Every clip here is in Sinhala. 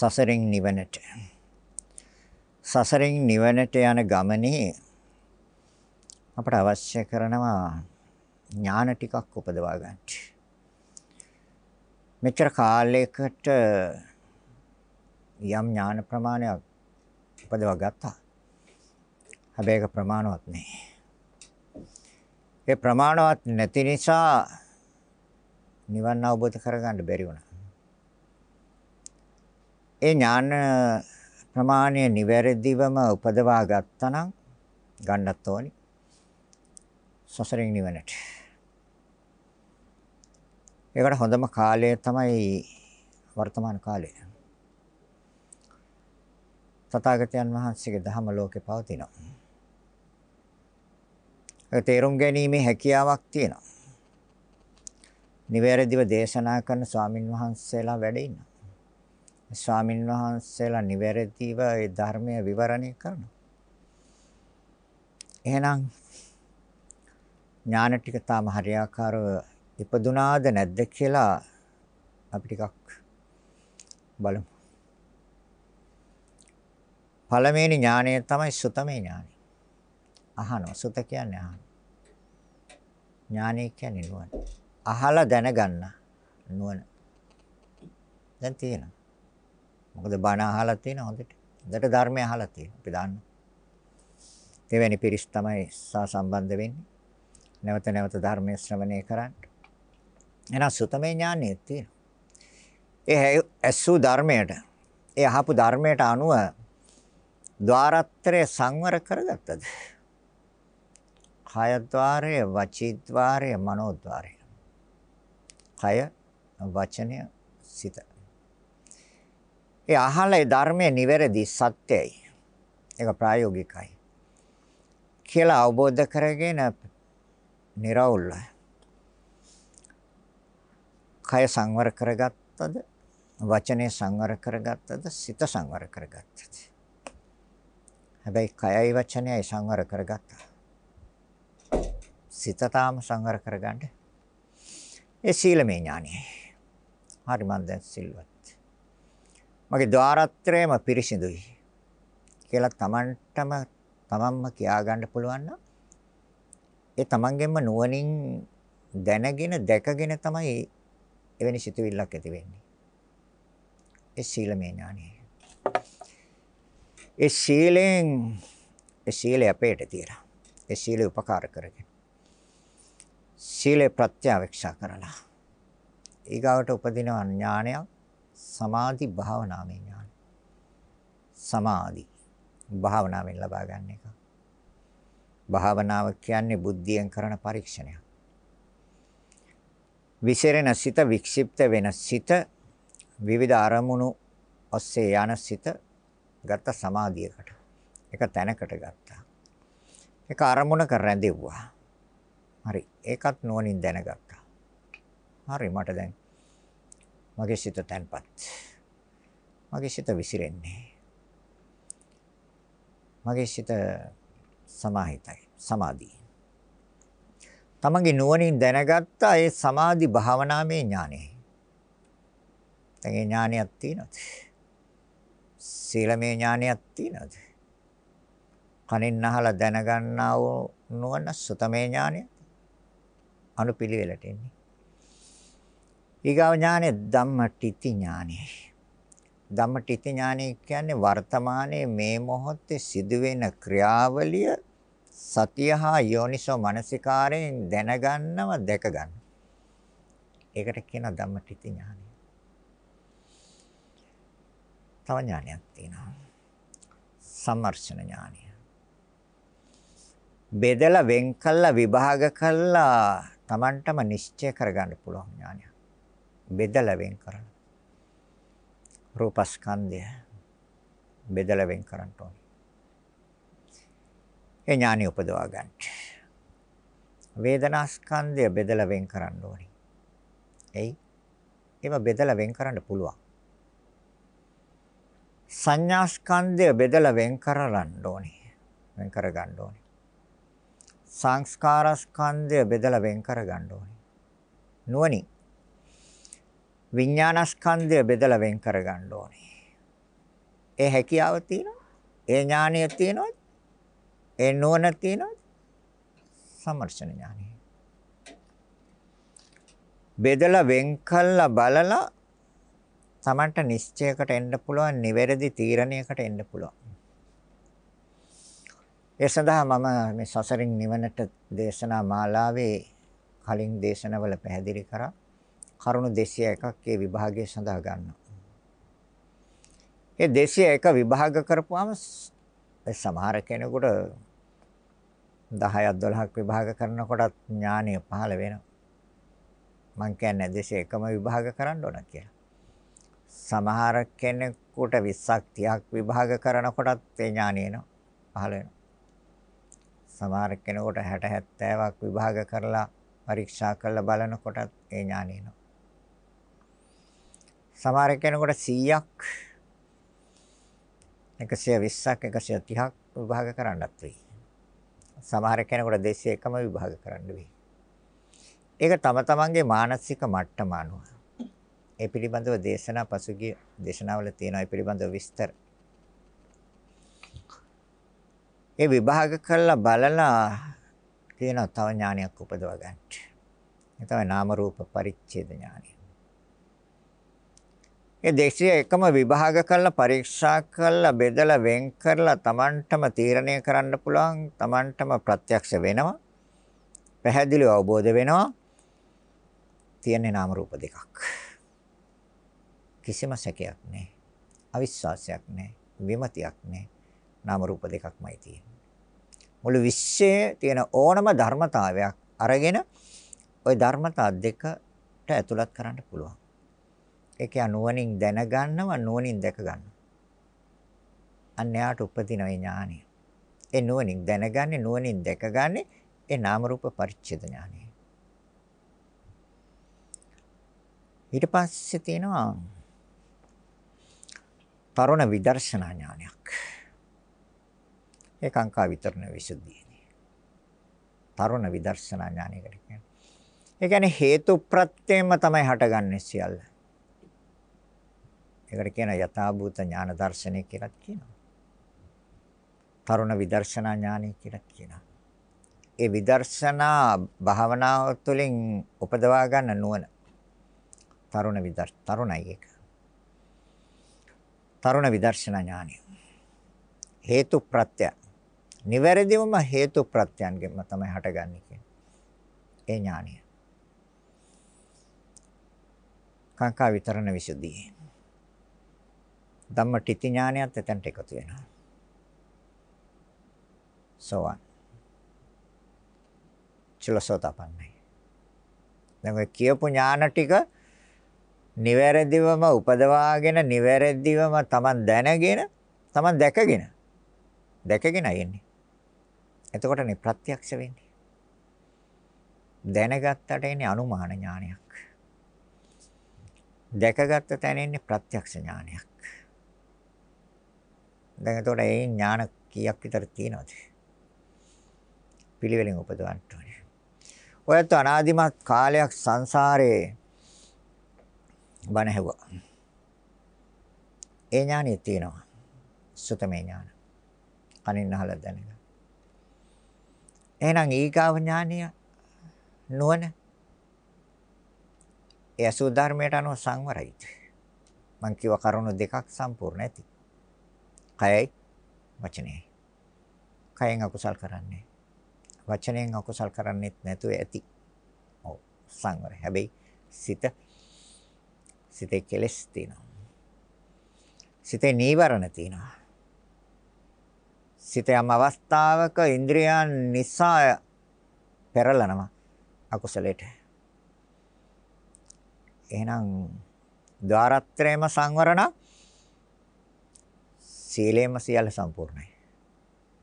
සසරින් නිවනට සසරින් නිවනට යන ගමනේ අපට අවශ්‍ය කරනවා ඥාන ටිකක් උපදවා ගන්න. මෙච්චර කාලයකට යම් ඥාන ප්‍රමාණයක් උපදවා ගත්තා. හැබැයි ඒක ප්‍රමාණවත් නෑ. ඒ ප්‍රමාණවත් නැති නිසා නිවන් අවබෝධ කරගන්න බැරි වුණා. ඒ ඥාන ප්‍රමාණය නිවැරදිවම උපදවා ගත්තා නම් ගන්නත් ඕනි. සසරින් නිවනට. ඒකට හොඳම කාලය තමයි වර්තමාන කාලය. තථාගතයන් වහන්සේගේ ධහම ලෝකේ පවතිනවා. ඒක තේරුම් ගැනීමේ හැකියාවක් තියෙනවා. නිවැරදිව දේශනා කරන ස්වාමින් වහන්සේලා වැඩ ඉන්නවා. ස්වාමින් වහන්සේලා නිවැරදිව ඒ ධර්මය විවරණය කරනවා. එහෙනම් ඥාන ටික තාම හරියාකාරව ඉපදුනාද නැද්ද කියලා අපි ටිකක් බලමු. පළවෙනි ඥානය තමයි සුතමේ ඥානය. අහනවා. සුත කියන්නේ අහන. ඥානය කියන්නේ නුවණ. අහලා දැනගන්න නුවණ. දැන් තියෙනවා. මොකද බණ අහලා තියෙන හොඳට. හොඳට ධර්මය අහලා තියෙන. අපි දාන්න. දෙවැනි පිරිස් තමයි සා සම්බන්ධ වෙන්නේ. නැවත නැවත ධර්මය ශ්‍රවණය කරන්න. එහෙනම් සුතමේ ඥානය තියෙනවා. ඒ ඇසු ධර්මයට, ඒ අහපු ධර්මයට අනුව ద్వාරත්‍රය සංවර කරගත්තද? කය ద్వාරය, වචී ద్వාරය, මනෝ ద్వාරය. කය, වචනය, සිත. ඒ අහලා ඒ ධර්මයේ නිවැරදි සත්‍යයි. ඒක ප්‍රායෝගිකයි. කියලා අවබෝධ කරගෙන निराවුල්ල. කය සංවර කරගත්තද? වචනේ සංවර කරගත්තද? සිත සංවර කරගත්තද? හැබැයි කයයි වචනයයි සංවර කරගත්තා. සිත තාම සංවර කරගන්න. ඒ සීලමය ඥානයි. හරි මන් දැන් සිල්වත්. මගේ ద్వාරත්‍රයම පිරිසිදුයි කියලා Tamanටම තමන්ම කියා ගන්න පුළුවන් නම් ඒ තමන්ගෙන්ම නුවණින් දැනගෙන දැකගෙන තමයි එවැනි සිතුවිල්ලක් ඇති වෙන්නේ. ඒ සීලමය ඥානය. ඒ සීලෙන් ඒ සීලය අපේට තියලා. ඒ සීලය උපකාර කරගෙන. සීලේ ප්‍රත්‍යවේක්ෂා කරලා. ඊගාවට උපදින ඥානයක් සමාධි භාවනාමය ඥාන. සමාධි භාවනාවෙන් ලබා ගන්න එක. භාවනාව කියන්නේ බුද්ධියෙන් කරන පරීක්ෂණයක්. විසිරෙන සිත වික්ෂිප්ත වෙන සිත විවිධ අරමුණු ඔස්සේ යන සිත ගත්ත සමාධියකට. එක තැනකට ගත්තා. ඒක අරමුණක රැඳෙව්වා. හරි. ඒකත් නුවණින් දැනගත්තා. හරි මට දැන් මගේ සිත තැන්පත්. මගේ සිත විසිරෙන්නේ. මගේ සිත සමාහිතයි සමාධි. තමන්ගේ නුවණින් දැනගත්තා ඒ සමාධි භාවනාමය ඥානෙ. දැන් ඒ ඥානයක් තියෙනවද? සීලමය ඥානයක් තියෙනවද? කනින් අහලා දැනගන්නා වූ නුවණ සුතමේ ඥානය අනුපිළිවෙලට එන්නේ. ඊගාව ඥානෙ ධම්මටිති ඥානෙයි. ධම්මටිති ඥානය කියන්නේ වර්තමානයේ මේ මොහොතේ සිදුවෙන ක්‍රියාවලිය සතිය හා යෝනිසෝ මනසිකාරයෙන් දැනගන්නව දැක ගන්න. ඒකට කියන ධම්මටිති ඥානය. තව ඥානයක් තියෙනවා. සම්මර්ෂණ ඥානය. බෙදලා වෙන් කළා විභාග කළා Tamanටම නිශ්චය කරගන්න පුළුවන් ඥානය. බෙදලා වෙන් කරලා රූපස්කන්ධය බෙදලා වෙන් කරන්න ඕනේ. ඒ ඥානිය උපදවා ගන්න. වේදනාස්කන්ධය බෙදලා වෙන් කරන්න ඕනේ. එයි ඒව බෙදලා වෙන් කරන්න පුළුවන්. සංඥාස්කන්ධය බෙදලා වෙන් කරගන්න ඕනේ. වෙන් කරගන්න ඕනේ. සංස්කාරස්කන්ධය බෙදලා වෙන් කරගන්න ඕනේ. නුවණින් විඥානස්කන්ධය බෙදලා වෙන් කර ගන්න ඕනේ. ඒ හැකියාව තියෙනවා. ඒ ඥානය තියෙනවා. ඒ නුවණ තියෙනවා. සම්මර්ෂණ ඥානය. බෙදලා වෙන් කළා බලලා Tamanට නිශ්චයකට එන්න පුළුවන්, නිවැරදි තීරණයකට එන්න පුළුවන්. ඒ සඳහා මම මේ සසරින් නිවනට දේශනා මාලාවේ කලින් දේශනවල පැහැදිලි කරා කරුණු 201ක් ඒ විභාගයේ සඳහා ගන්නවා. ඒ 201 විභාග කරපුවාම සමහර කෙනෙකුට 10ක් 12ක් විභාග කරනකොටත් ඥානය පහළ වෙනවා. මං කියන්නේ 201ම විභාග කරන්න ඕන කියලා. සමහර කෙනෙකුට 20ක් 30ක් විභාග කරනකොටත් ඒ ඥානය එනවා පහළ වෙනවා. සමහර කෙනෙකුට 60 70ක් විභාග කරලා පරීක්ෂා කරලා බලනකොටත් ඒ ඥානය එනවා. සමහර කෙනෙකුට 100ක් 120ක් 130ක් විභාග කරන්නත් වෙයි. සමහර කෙනෙකුට 201ම විභාග කරන්න වෙයි. ඒක තම තමන්ගේ මානසික මට්ටම අනුව. ඒ පිළිබඳව දේශනා පසුගිය දේශනාවල තියෙනවා ඒ පිළිබඳව විස්තර. ඒ විභාග කරලා බලලා තියෙන තව ඥානයක් උපදව ගන්න. ඒ තමයි නාම රූප පරිච්ඡේද ඥානය. ඒ දේශය එකම විභාග කරලා පරීක්ෂා කරලා බෙදලා වෙන් කරලා Tamanටම තීරණය කරන්න පුළුවන් Tamanටම ප්‍රත්‍යක්ෂ වෙනවා. පැහැදිලිව අවබෝධ වෙනවා. තියෙන්නේ නාම රූප දෙකක්. කිසිම සැකයක් නැහැ. අවිශ්වාසයක් නැහැ. විමතියක් නැහැ. නාම රූප දෙකක්මයි තියෙන්නේ. මුළු විශ්වයේ තියෙන ඕනම ධර්මතාවයක් අරගෙන ওই ධර්මතා දෙකට ඇතුළත් කරන්න පුළුවන්. ඒක නුවණින් දැනගන්නවා නුවණින් දැක ගන්නවා. අන්න යාට උපදින ඒ ඥානය. ඒ නුවණින් දැනගන්නේ නුවණින් දැකගන්නේ ඒ නාම රූප පරිච්ඡේද ඥානය. ඊට පස්සේ තියෙනවා තරුණ විදර්ශනා ඥානයක්. ඒ කාංකා විතරණ විසුද්ධිය. තරුණ විදර්ශනා ඥානයකට කියන්නේ. ඒ කියන්නේ හේතු ප්‍රත්‍යයෙන්ම තමයි හටගන්නේ සියල්ල. ඒකට කියන යථාභූත ඥාන දර්ශනය කියලා කියනවා. තරුණ විදර්ශනා ඥානය කියලා කියනවා. ඒ විදර්ශනා භාවනාව තුළින් උපදවා ගන්න නුවණ. තරුණ විදර්ශ තරුණයි ඒක. තරුණ විදර්ශනා ඥානය. හේතු ප්‍රත්‍ය. නිවැරදිවම හේතු ප්‍රත්‍යයන්ගෙන්ම තමයි හටගන්නේ කියන්නේ. ඒ ඥානය. කාංකා විතරණ විසුද්ධියේ ධම්ම ටිති ඥානයත් එතනට එකතු වෙනවා. සෝවන්. චුලසෝතපන්නයි. දැන් ඔය කියපු ඥාන ටික නිවැරදිවම උපදවාගෙන නිවැරදිවම Taman දැනගෙන Taman දැකගෙන දැකගෙන යන්නේ. එතකොටනේ ප්‍රත්‍යක්ෂ වෙන්නේ. දැනගත්තට එන්නේ අනුමාන ඥානයක්. දැකගත්ත තැන ඉන්නේ ප්‍රත්‍යක්ෂ ඥානයක්. දැන් එතකොට ඒ ඥාන කීයක් විතර තියෙනවද? පිළිවෙලින් උපදවන්න ඕනේ. ඔයත් අනාදිමත් කාලයක් සංසාරේ බණ ඇහුවා. ඒ ඥානෙ තියෙනවා. සුතමේ ඥාන. කනින් අහලා දැනගන්න. එහෙනම් ඊගාව ඥානය නුවණ ඒ අසු ධර්මයට අනුව සංවරයිද? මං කිව්ව කරුණු දෙකක් සම්පූර්ණ ඇති. කයයි වචනයයි. කයෙන් අකුසල් කරන්නේ. වචනයෙන් අකුසල් කරන්නේත් නැතුව ඇති. ඔව් සංවරය. හැබැයි සිත සිතේ කෙලස් තියෙනවා. සිතේ නීවරණ තියෙනවා. සිත යම් අවස්ථාවක ඉන්ද්‍රියන් නිසා පෙරලනවා අකුසලයට. එහෙනම් ద్వාරත්‍රයම සංවරණ සීලයම සියල්ල සම්පූර්ණයි.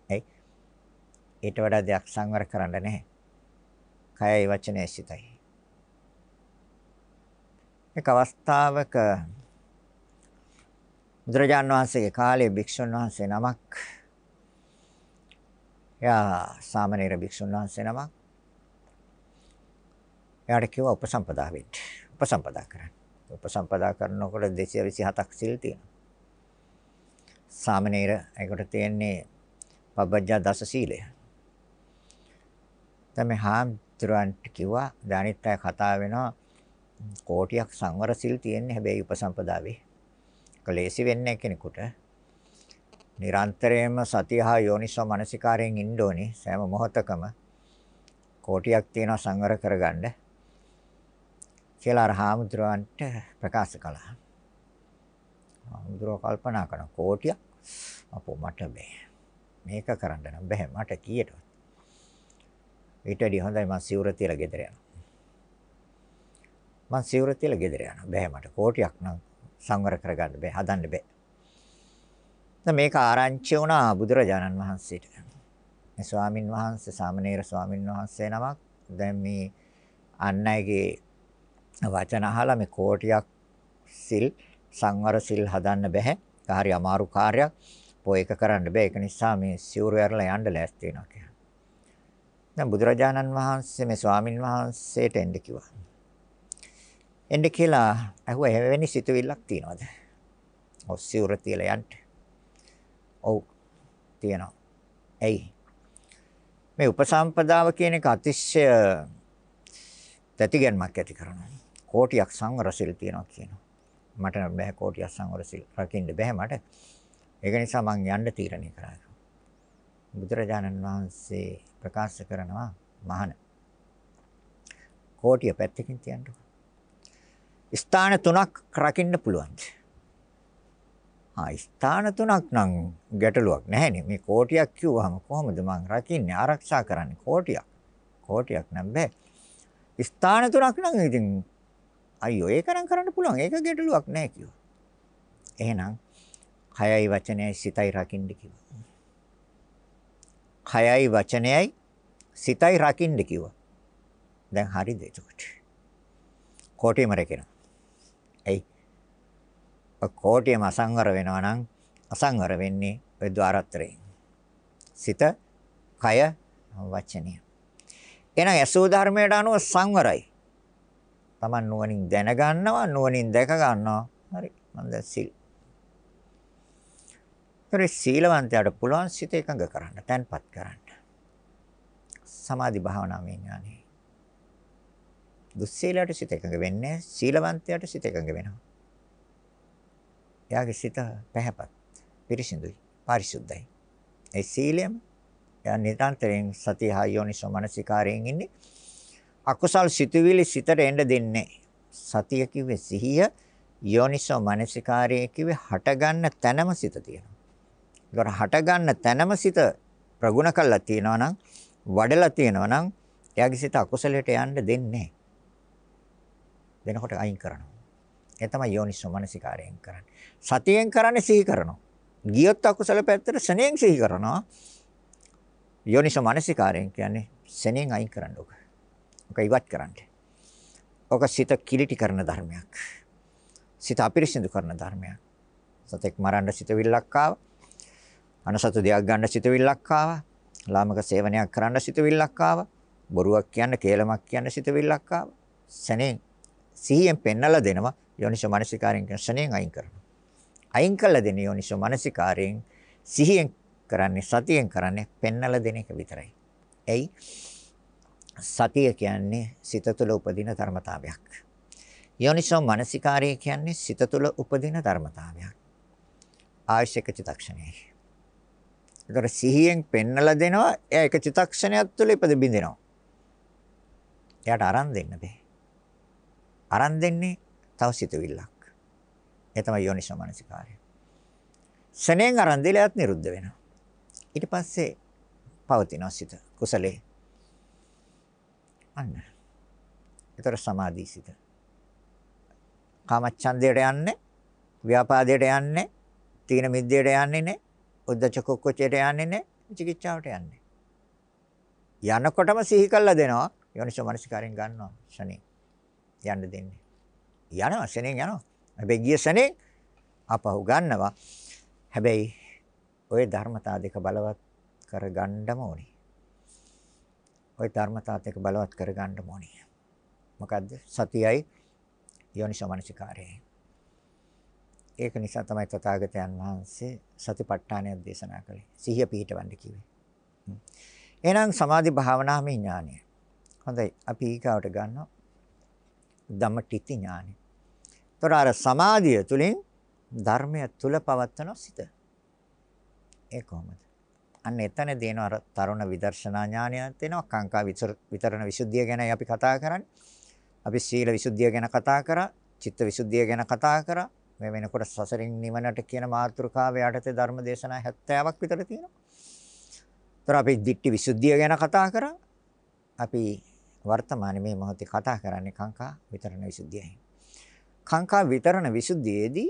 එයි ඊට වඩා දෙයක් සංවර කරන්න නැහැ. කයයි වචනයයි සිතයි. එක් අවස්ථාවක බුදුරජාන් වහන්සේගේ කාලේ භික්ෂුන් වහන්සේ නමක් එයා සාමණේර භික්ෂුන් වහන්සේ නමක් එයාට කිව්වා උපසම්පදා වෙන්න. උපසම්පදා කරන්න. උපසම්පදා කරනකොට 227ක් සිල් තියෙනවා. සාමනීර ඒකට තියෙන්නේ පබ්බජ්ජා දස සීලය. දැන් මේ හාමුදුරන්ට කිව්වා දැනිත් අය කතා වෙනවා කෝටියක් සංවර සිල් තියෙන්නේ හැබැයි උපසම්පදාවේ. කලේසි වෙන්නේ කෙනෙකුට. නිරන්තරයෙන්ම සතිය හා යෝනිසෝ මනසිකාරයෙන් ඉන්න ඕනේ සෑම මොහොතකම කෝටියක් තියෙනවා සංවර කරගන්න කියලා අර හාමුදුරුවන්ට ප්‍රකාශ කළා. හාමුදුරුවෝ කල්පනා කරන කෝටියක් අපෝ මට බෑ. මේක කරන්න නම් බෑ මට කීයටවත්. ඊටදී හොඳයි මං සිවුර තියලා ගෙදර යනවා. මං සිවුර තියලා ගෙදර යනවා. බෑ මට කෝටියක් නම් සංවර කරගන්න බෑ හදන්න බෑ. දැන් මේක ආරංචි වුණා බුදුරජාණන් වහන්සේට. මේ ස්වාමින් වහන්සේ සාමණේර ස්වාමින් වහන්සේ නමක් දැන් මේ අන් අයගේ වචන අහලා මේ කෝටියක් සිල් සංවර සිල් හදන්න බෑ. ඒක හරි අමාරු කාර්යයක්. පොය එක කරන්න බෑ. ඒක නිසා මේ සිවුරු ඇරලා යන්න ලෑස්ති වෙනවා කියලා. දැන් බුදුරජාණන් වහන්සේ මේ ස්වාමින් වහන්සේට එන්න කිව්වා. එන්න කියලා අහුවා එවැනි සිතුවිල්ලක් තියනවද? ඔව් සිවුර තියලා යන්න. ඔව් තියෙනවා. ඇයි? මේ උපසම්පදාව කියන එක අතිශය තැතිගැන්මක් ඇති කරනවා. කෝටියක් සංවර සිල් තියනවා කියනවා. මට බෑ කෝටියක් සංවර සිල් රකින්න බෑ මට. ඒක නිසා මං යන්න තීරණය කරා. බුදුරජාණන් වහන්සේ ප්‍රකාශ කරනවා මහාන කෝටිය පැත්තකින් තියන්න. ස්ථාන තුනක් රකින්න පුළුවන්. ආ ස්ථාන තුනක් නම් ගැටලුවක් නැහැනේ. මේ කෝටියක් කිව්වහම කොහොමද මං රකින්නේ ආරක්ෂා කරන්නේ කෝටියක්. කෝටියක් නම් බෑ. ස්ථාන තුනක් නම් ඉතින් අයියෝ ඒක නම් කරන්න පුළුවන්. ඒක ගැටලුවක් නැහැ කිව්වා. එහෙනම් කයයි වචනයයි සිතයි රකින්න කිව්වා. කයයි වචනයයි සිතයි රකින්න කිව්වා. දැන් හරිද එතකොට? කෝටියම රැකෙනවා. එයි. කෝටියම අසංවර වෙනවා නම් අසංවර වෙන්නේ ඔය ద్వාරත්‍රයෙන්. සිත, කය, වචනය. එහෙනම් අසෝ ධර්මයට අනුව සංවරයි. Taman නුවණින් දැනගන්නවා නුවණින් දැක ගන්නවා. හරි. මම දැන් සිල්. ඒතරේ සීලවන්තයාට පුළුවන් සිත එකඟ කරන්න, තැන්පත් කරන්න. සමාධි භාවනාවේ ඥානෙ. දුස්සීලයට සිත එකඟ වෙන්නේ සීලවන්තයාට සිත එකඟ වෙනවා. එයාගේ සිත පැහැපත්, පිරිසිදුයි, පාරිශුද්ධයි. ඒ සීලයම එයා නිරන්තරයෙන් සතිය හයෝනිසෝ මනසිකාරයෙන් ඉන්නේ අකුසල් සිතුවිලි සිතට එන්න දෙන්නේ සතිය කිව්වේ සිහිය යෝනිසෝ මනසිකාරය කිව්වේ හටගන්න තැනම සිත තියෙනවා. ඒකට හටගන්න තැනම සිත ප්‍රගුණ කළා තියෙනවා නම් වඩලා තියෙනවා නම් එයාගේ සිත අකුසලයට යන්න දෙන්නේ නැහැ. දෙනකොට අයින් කරනවා. ඒ තමයි යෝනිසෝ මනසිකාරයෙන් කරන්නේ. සතියෙන් කරන්නේ සිහි කරනවා. ගියොත් අකුසල පැත්තට සෙනෙන් සිහි කරනවා. යෝනිසෝ මනසිකාරයෙන් කියන්නේ සෙනෙන් අයින් කරන්න ඕක. ඔක ඉවත් කරන්න. ඔක සිත කිලිටි කරන ධර්මයක්. සිත අපිරිසිදු කරන ධර්මයක්. සතෙක් මරන්න සිතවිල්ලක් ආවා. අනසතු දෙයක් ගන්න සිතවිල්ලක් ආවා. ලාමක සේවනයක් කරන්න සිතවිල්ලක් ආවා. බොරුවක් කියන්න, කේලමක් කියන්න සිතවිල්ලක් ආවා. සනේ සිහියෙන් පෙන්නලා දෙනවා යෝනිසෝ මනසිකාරයෙන් කියන සනෙන් අයින් කරනවා. අයින් කළ දෙන යෝනිසෝ මනසිකාරයෙන් සිහියෙන් කරන්නේ සතියෙන් කරන්නේ පෙන්නලා දෙන එක විතරයි. එයි සතිය කියන්නේ සිත තුළ උපදින ධර්මතාවයක්. යෝනිසෝ මනසිකාරය කියන්නේ සිත තුළ උපදින ධර්මතාවයක්. ආයශක චිතක්ෂණයයි. ඒතර සිහියෙන් පෙන්නලා දෙනවා එයා එක චිතක්ෂණයක් තුළ ඉපද බින්දිනවා. එයාට අරන් දෙන්න බෑ. අරන් දෙන්නේ තව සිතුවිල්ලක්. ඒ තමයි යෝනිසෝ මනසිකාරය. ශණයෙන් අරන් දෙලයත් නිරුද්ධ වෙනවා. ඊට පස්සේ පවතිනවා සිත කුසලේ අන්න. ඒතර සමාධිසිත. කාමච්ඡන්දයට යන්නේ, ව්‍යාපාදයට යන්නේ, තීන මිද්දයට යන්නේ නැහැ, උද්ධච්ච කුක්කුච්චයට යන්නේ නැහැ, චිකිච්ඡාවට යන්නේ. යනකොටම සිහි කළා දෙනවා. යෝනිසෝ මනසිකාරයෙන් ගන්නවා ශනේ. යන්න දෙන්නේ. යනවා ශනේ යනවා. හැබැයි ගිය ශනේ අපහු ගන්නවා. හැබැයි ওই ධර්මතා දෙක බලවත් කරගන්නම ඕනේ. ওই ධර්මතාවත් එක බලවත් කරගන්න ඕනේ. මොකද්ද? සතියයි යෝනිසෝමනසිකාරයයි. ඒක නිසා තමයි තථාගතයන් වහන්සේ සතිපට්ඨානය දේශනා කළේ. සිහිය පිහිටවන්න කිව්වේ. එහෙනම් සමාධි භාවනාමය ඥානය. හොඳයි. අපි ඊගාවට ගන්නවා ධම්මටිති ඥානය. ඒතර අර සමාධිය තුලින් ධර්මය තුල පවත්වන සිත. ඒ කොහොමද? අන්න එතන දෙන අර තරුණ විදර්ශනා ඥානයක් තියෙනවා. කාංකා විතරණ විසුද්ධිය ගැනයි අපි කතා කරන්නේ. අපි සීල විසුද්ධිය ගැන කතා කරා, චිත්ත විසුද්ධිය ගැන කතා කරා. මේ වෙනකොට සසරින් නිවනට කියන මාතෘකාව යටතේ ධර්ම දේශනා 70ක් විතර තියෙනවා. ඒතර අපි දිට්ඨි විසුද්ධිය ගැන කතා කරා. අපි වර්තමානයේ මේ මොහොතේ කතා කරන්නේ කාංකා විතරණ විසුද්ධියයි. කාංකා විතරණ විසුද්ධියේදී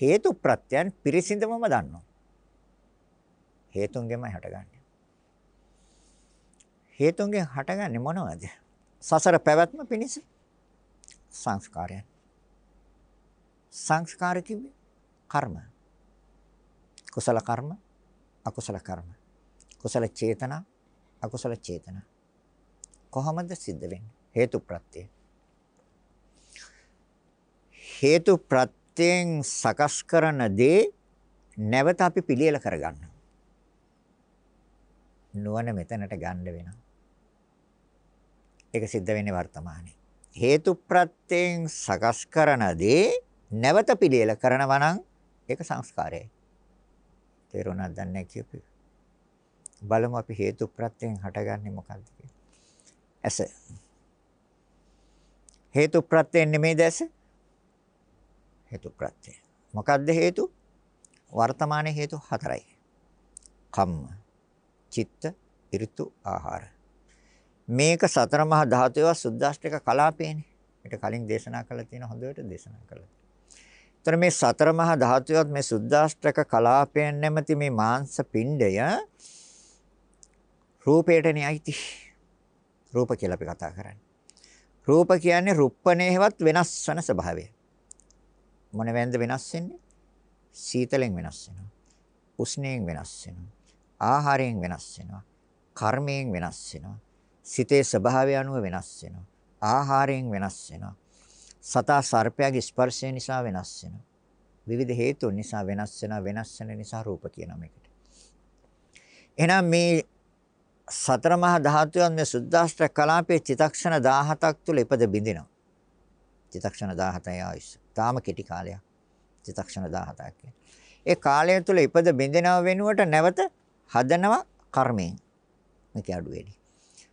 හේතු ප්‍රත්‍යයන් පිරිසිඳවම දන්නවා. හේතුන්ගෙන්ම හටගන්නේ. හේතුන්ගෙන් හටගන්නේ මොනවද? සසර පැවැත්ම පිණිස සංස්කාරයන්. සංස්කාර කිව්වේ කර්ම. කුසල කර්ම, අකුසල කර්ම. කුසල චේතනා, අකුසල චේතනා. කොහොමද සිද්ධ වෙන්නේ? හේතු ප්‍රත්‍යය. හේතු ප්‍රත්‍යයෙන් සකස් කරන දේ නැවත අපි පිළියෙල කරගන්නවා. නුවණ මෙතනට ගන්න වෙනවා. ඒක සිද්ධ වෙන්නේ වර්තමානයේ. හේතු ප්‍රත්‍යයෙන් සකස් කරන දේ නැවත පිළියෙල කරනවා නම් ඒක සංස්කාරයයි. තේරුණාද දන්නේ කියපු. බලමු අපි හේතු ප්‍රත්‍යයෙන් හටගන්නේ මොකක්ද කියලා. ඇස. හේතු ප්‍රත්‍යයෙන් නෙමෙයිද ඇස? හේතු ප්‍රත්‍යය. මොකක්ද හේතු? වර්තමානයේ හේතු හතරයි. කම්ම චිත්ත, ඍතු, ආහාර. මේක සතර මහා ධාතුවේ සුද්දාෂ්ටක කලාපේනේ. ඊට කලින් දේශනා කළා තියෙන හොඳට දේශනා කළා. ତර මේ සතර මහා ධාතුවත් මේ සුද්දාෂ්ටක කලාපයෙන් නැමැති මේ මාංශ පිණ්ඩය රූපයටනේ අයිති. රූප කියලා අපි කතා කරන්නේ. රූප කියන්නේ රුප්පණේවත් වෙනස් වන ස්වභාවය. මොන වෙන්ද වෙනස් වෙන්නේ? සීතලෙන් වෙනස් වෙනවා. උෂ්ණයෙන් වෙනස් වෙනවා. ආහාරයෙන් වෙනස් වෙනවා. කර්මයෙන් වෙනස් වෙනවා. සිතේ ස්වභාවය අනුව වෙනස් වෙනවා. ආහාරයෙන් වෙනස් වෙනවා. සතා සර්පයාගේ ස්පර්ශය නිසා වෙනස් වෙනවා. විවිධ හේතුන් නිසා වෙනස් වෙනවා. වෙනස් වෙන නිසා රූප කියනවා මේකට. එහෙනම් මේ සතර මහා ධාතුන් මේ සුද්දාෂ්ටක කලාපයේ චිතක්ෂණ 17ක් තුල ඉපද බින්දිනවා. චිතක්ෂණ 17යි ආයුෂ. තාම කෙටි කාලයක්. චිතක්ෂණ 17ක්. ඒ කාලය තුල ඉපද බින්දිනව වෙනුවට නැවත හදනවා කර්මයෙන්. මේක අඩු වෙලි.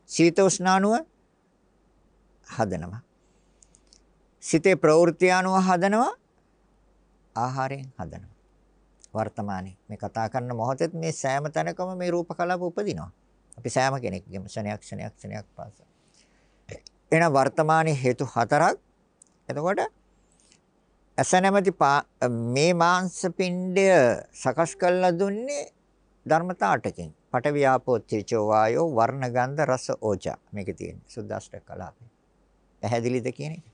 සීත උෂ්ණානුව හදනවා. සිතේ ප්‍රවෘත්ති අනුව හදනවා ආහාරයෙන් හදනවා. වර්තමානයේ මේ කතා කරන මොහොතේ මේ සෑම තැනකම මේ රූප කලාප උපදිනවා. අපි සෑම කෙනෙක්ගේම ක්ෂණයක් ක්ෂණයක් ක්ෂණයක් පාස. එන වර්තමානයේ හේතු හතරක්. එතකොට ඇස නැමැති මේ මාංශ පිණ්ඩය සකස් කරලා දුන්නේ ධර්මතා 8කින්. පඨවි ආපෝ තේජෝ වායෝ වර්ණ ගන්ධ රස ඕජා මේකේ තියෙන සුද්දාෂ්ටක කලාපේ. පැහැදිලිද කියන එක?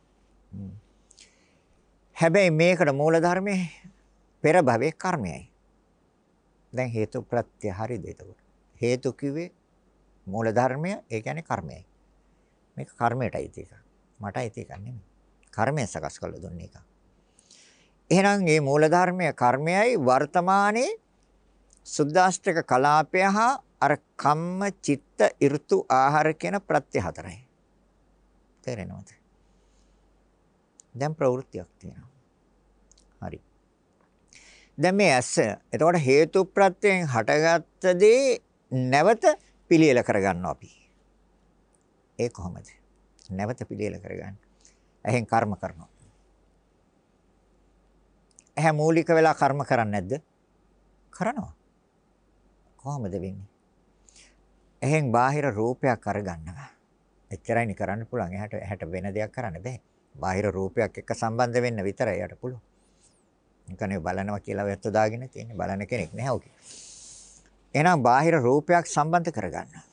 හැබැයි මේකට මූල ධර්මයේ පෙර භවයේ කර්මයයි. දැන් හේතු ප්‍රත්‍ය හරිද එතකොට? හේතු කිව්වේ මූල ධර්මය ඒ කියන්නේ කර්මයයි. මේක කර්මයටයි තියෙක. මටයි තියෙක නෙමෙයි. කර්මය සකස් කරලා දුන්නේ එක. එහෙනම් මේ මූල ධර්මය කර්මයයි වර්තමානයේ සුද්දාෂ්ටක කලාපය හා අර කම්ම චිත්ත ඍතු ආහාර කියන ප්‍රත්‍ය හතරයි. තේරෙනවද? දැන් ප්‍රවෘත්තියක් තියෙනවා. හරි. දැන් මේ ඇස එතකොට හේතු ප්‍රත්‍යයෙන් හටගත්ත දේ නැවත පිළියෙල කරගන්නවා අපි. ඒ කොහොමද? නැවත පිළියෙල කරගන්න. එහෙන් කර්ම කරනවා. එහැ මූලික වෙලා කර්ම කරන්නේ නැද්ද? කරනවා. කොහොමද වෙන්නේ? එහෙන් බාහිර රූපයක් අරගන්නවා. එච්චරයිනේ කරන්න පුළුවන්. එහට එහට වෙන දෙයක් කරන්න බෑ. බාහිර රූපයක් එක්ක සම්බන්ධ වෙන්න විතරයි යට පුළුවන්. නිකන් බලනවා කියලා වැත්ත දාගෙන තියෙන්නේ බලන කෙනෙක් නැහැ ඔකේ. එහෙනම් බාහිර රූපයක් සම්බන්ධ කරගන්න.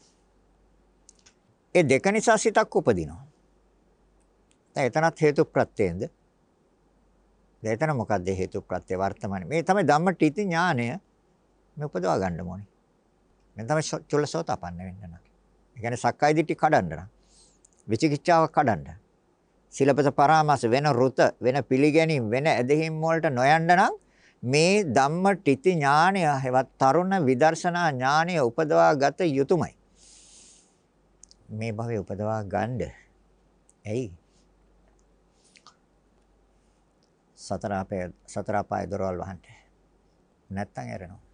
ඒ දෙක නිසා සිතක් උපදිනවා. දැන් එතනත් හේතු ප්‍රත්‍යයෙන්ද? දැන් එතන මොකක්ද හේතු ප්‍රත්‍ය වර්තමාන මේ තමයි ධම්ම ටීති ඥානය මේ උපදවා ගන්න ඕනේ. මෙන්න තමයි චුල්ලසෝතපන්න වෙන්න නම්. ඒ කියන්නේ සක්කාය දිට්ඨි කඩන්න නම්. විචිකිච්ඡාව කඩන්න. සිලපත පරාමාස වෙන රුත වෙන පිළිගැනීම් වෙන ඇදහිම් වලට නොයන්න නම් මේ ධම්ම ටිති ඥානය හෙවත් තරුණ විදර්ශනා ඥානය උපදවා ගත යුතුයමයි. මේ භවයේ උපදවා ගන්න. ඇයි? සතර අපේ සතර අපාය දොරවල් වහන්න. නැත්තම් ඇරෙනවා.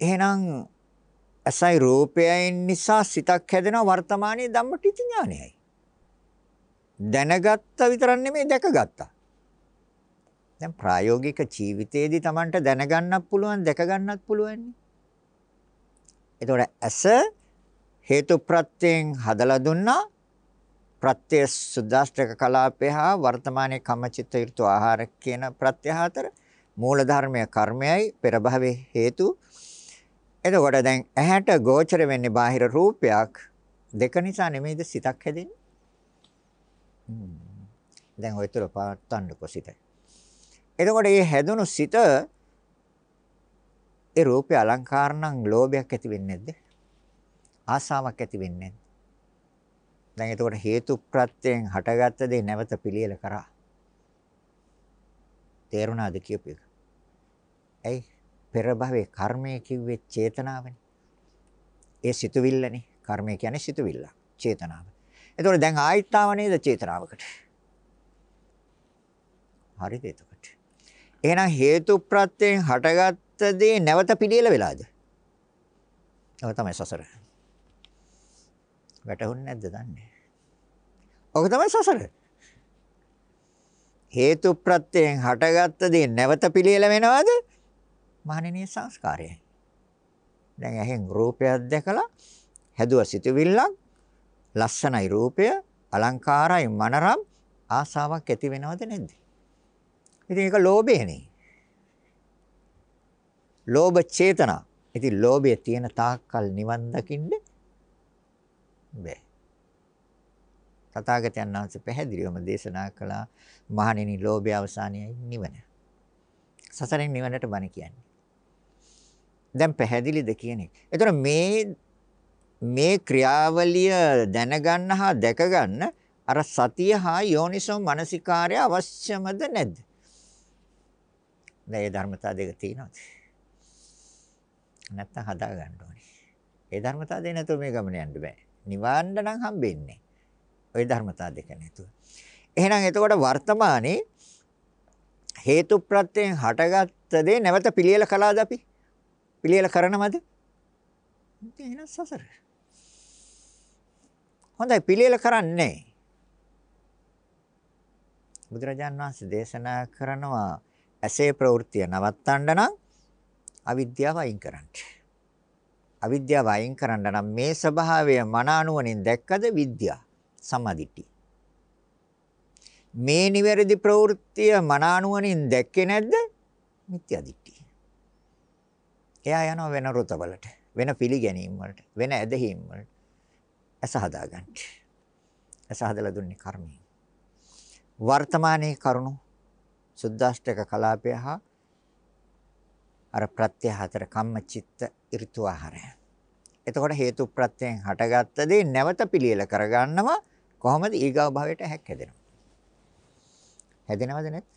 එහෙනම් අසයි රූපයයින් නිසා සිතක් හැදෙනවා වර්තමානයේ ධම්මටිච ඥානයයි. දැනගත්ත විතරක් නෙමෙයි දැකගත්තා. දැන් ප්‍රායෝගික ජීවිතයේදී Tamanට දැනගන්නත් පුළුවන් දැක ගන්නත් පුළුවන්. එතකොට ඇස හේතු ප්‍රත්‍යයෙන් හදලා දුන්නා ප්‍රත්‍ය සුද්දාෂ්ටක කලාපය හා වර්තමානයේ කම්මචිත්ත ඍතු ආහාර කියන ප්‍රත්‍ය හතර මූල ධර්මය කර්මයයි පෙර භවයේ හේතු එතකොට දැන් ඇහැට ගෝචර වෙන්නේ බාහිර රූපයක් දෙක නිසා නෙමෙයිද සිතක් හැදෙන්නේ දැන් ඔය තුර පාත්තන්නකො සිත එතකොට මේ හැදුණු සිත ඒ රූපේ අලංකාර නම් ලෝභයක් ඇති වෙන්නේ නැද්ද ආසාවක් ඇති වෙන්නේ නැද්ද දැන් එතකොට හේතු ප්‍රත්‍යයෙන් හටගත්ත දේ නැවත පිළියෙල කරා. තේරුණාද කියපු එක? ඇයි? පෙර භවයේ කර්මය කිව්වේ චේතනාවනේ. ඒ සිතුවිල්ලනේ. කර්මය කියන්නේ සිතුවිල්ල. චේතනාව. එතකොට දැන් ආයිත් ආව නේද චේතනාවකට? හරිද එතකොට? එහෙනම් හේතු ප්‍රත්‍යයෙන් හටගත්ත දේ නැවත පිළියෙල වෙලාද? ඔය තමයි සසර. වැටහුන්නේ නැද්ද දන්නේ. ඔක තමයි සසර. හේතු ප්‍රත්‍යයෙන් හටගත්ත දේ නැවත පිළියෙල වෙනවද? මහණෙනි සංස්කාරයයි. දැන් ඇහෙන් රූපයක් දැකලා හැදුව සිතුවිල්ලක් ලස්සනයි රූපය අලංකාරයි මනරම් ආසාවක් ඇති වෙනවද නැද්ද? ඉතින් ඒක ලෝභයනේ. ලෝභ චේතනා. ඉතින් ලෝභය තියෙන තාක්කල් නිවන් දකින්නේ බෑ. තථාගතයන් වහන්සේ පැහැදිලිවම දේශනා කළා මහණෙනි ලෝභය අවසානයයි නිවන. සසරෙන් නිවනට බණ කියන්නේ. දැන් පැහැදිලිද කියන එක. ඒතර මේ මේ ක්‍රියාවලිය දැනගන්න හා දැකගන්න අර සතිය හා යෝනිසෝ මනසිකාරය අවශ්‍යමද නැද්ද? දැන් ඒ ධර්මතා දෙක තියෙනවද? නැත්තම් හදා ගන්න ඕනේ. ඒ ධර්මතා දෙක නැතුව මේ ගමන යන්න බෑ. නිවන්න නම් හම්බෙන්නේ. ওই ධර්මතා දෙක නේතුව. එහෙනම් එතකොට වර්තමානයේ හේතු ප්‍රත්‍යයෙන් හටගත්ත දේ නැවත පිළියෙල කළාද අපි? පිළියෙල කරනවද? එහෙනම් සසර. හොඳයි පිළියෙල කරන්නේ බුදුරජාන් වහන්සේ දේශනා කරනවා ඇසේ ප්‍රවෘත්තිය නවත්තන්න නම් අවිද්‍යාව අයින් කරන්න. අවිද්‍යාව අයින් කරන්න නම් මේ ස්වභාවය මන අනුවණින් දැක්කද විද්‍යාව සම්මාදිට්ඨිය. මේ නිවැරදි ප්‍රවෘත්තිය මන අනුවණින් දැක්කේ නැද්ද? මිත්‍යා දිට්ඨිය. එයා යනවා වෙන රුතවලට, වෙන පිළිගැනීම් වලට, වෙන ඇදහිම් වලට. ඇස හදාගන්න. ඇස හදලා දුන්නේ කර්මයෙන්. වර්තමානයේ කරුණු සුද්දාෂ්ටක කලාපය හා අර ප්‍රත්‍ය හතර කම්ම චිත්ත ඍතු ආහාරය. එතකොට හේතු ප්‍රත්‍යයෙන් හටගත්ත දේ නැවත පිළියෙල කරගන්නවා කොහොමද ඊගාව භවයට හැක් හැදෙනවා. හැදෙනවද නැත්?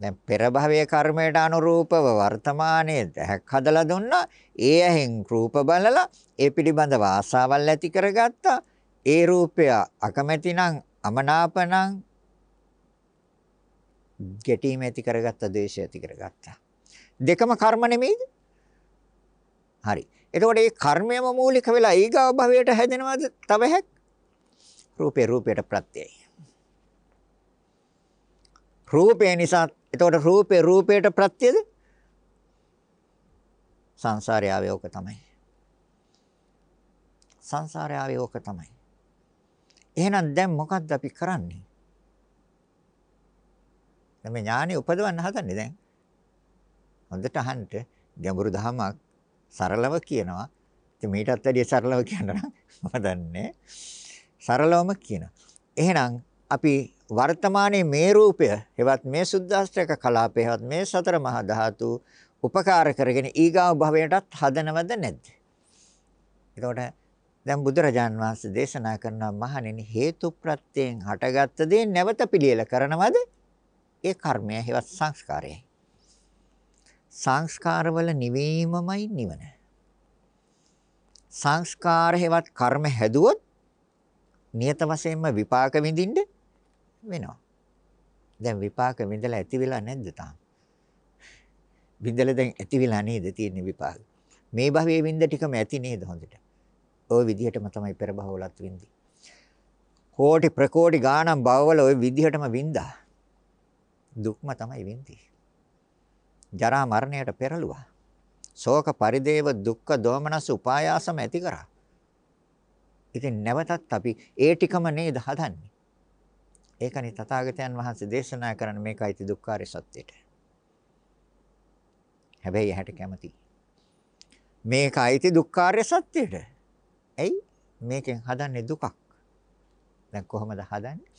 දැන් පෙර භවයේ කර්මයට අනුරූපව වර්තමානයේ හැක් හදලා දුන්නා. ඒ ඇහෙන් රූප බලලා ඒ පිළිබඳව ආසාවල් ඇති කරගත්තා. ඒ රූපය අකමැති නම් අමනාපනම් ගැටීම ඇති කරගත්ත ද්වේෂය ඇති කරගත්තා. දෙකම කර්ම නෙමෙයිද? හරි. එතකොට මේ කර්මයම මූලික වෙලා ඊගාව භවයට හැදෙනවද? තව හැක්? රූපේ රූපයට ප්‍රත්‍යයයි. රූපේ නිසා එතකොට රූපේ රූපයට ප්‍රත්‍යද? සංසාරය ආවේ ඕක තමයි. සංසාරය ආවේ ඕක තමයි. එහෙනම් දැන් මොකද්ද අපි කරන්නේ? දැන් මේ ඥානෙ උපදවන්න හදන්නේ දැන්. හොඳට අහන්න ගැඹුරු දහමක් සරලව කියනවා. ඉතින් මීටත් වැඩිය සරලව කියන්න නම් මම දන්නේ. සරලවම කියනවා. එහෙනම් අපි වර්තමානයේ මේ රූපය, හෙවත් මේ සුද්දාස්ත්‍රක කලාපය, හෙවත් මේ සතර මහා ධාතු උපකාර කරගෙන ඊගාව භවයටත් හදනවද නැද්ද? එතකොට දැන් බුදුරජාන් වහන්සේ දේශනා කරන මහණෙනි හේතු ප්‍රත්‍යයෙන් හටගත්ත දේ නැවත පිළියෙල කරනවද? ඒ කර්මය හේවත් සංස්කාරයයි. සංස්කාරවල නිවීමමයි නිවන. සංස්කාර හේවත් කර්ම හැදුවොත් නියත වශයෙන්ම විපාක විඳින්න වෙනවා. දැන් විපාක විඳලා ඇති වෙලා නැද්ද තාම? විඳලා දැන් ඇති වෙලා නේද තියෙන්නේ විපාක. මේ භවයේ විඳ ටිකම ඇති නේද හොඳට? ওই විදිහටම තමයි පෙර භවවලත් විඳි. කෝටි ප්‍රකෝටි ගාණන් භවවල ওই විදිහටම විඳා. දුක්ම තමයි විඳි. ජරා මරණයට පෙරළුවා. ශෝක පරිදේව දුක්ඛ දෝමනස් උපායාසම ඇති කරා. ඉතින් නැවතත් අපි ඒ ටිකම නේද හදන්නේ. ඒකනේ තථාගතයන් වහන්සේ දේශනා කරන මේකයි දුක්ඛාරය සත්‍යයට. හැබැයි ඇහැට කැමති. මේකයි දුක්ඛාරය සත්‍යයට. ඇයි? මේකෙන් හදන්නේ දුකක්. දැන් කොහොමද හදන්නේ?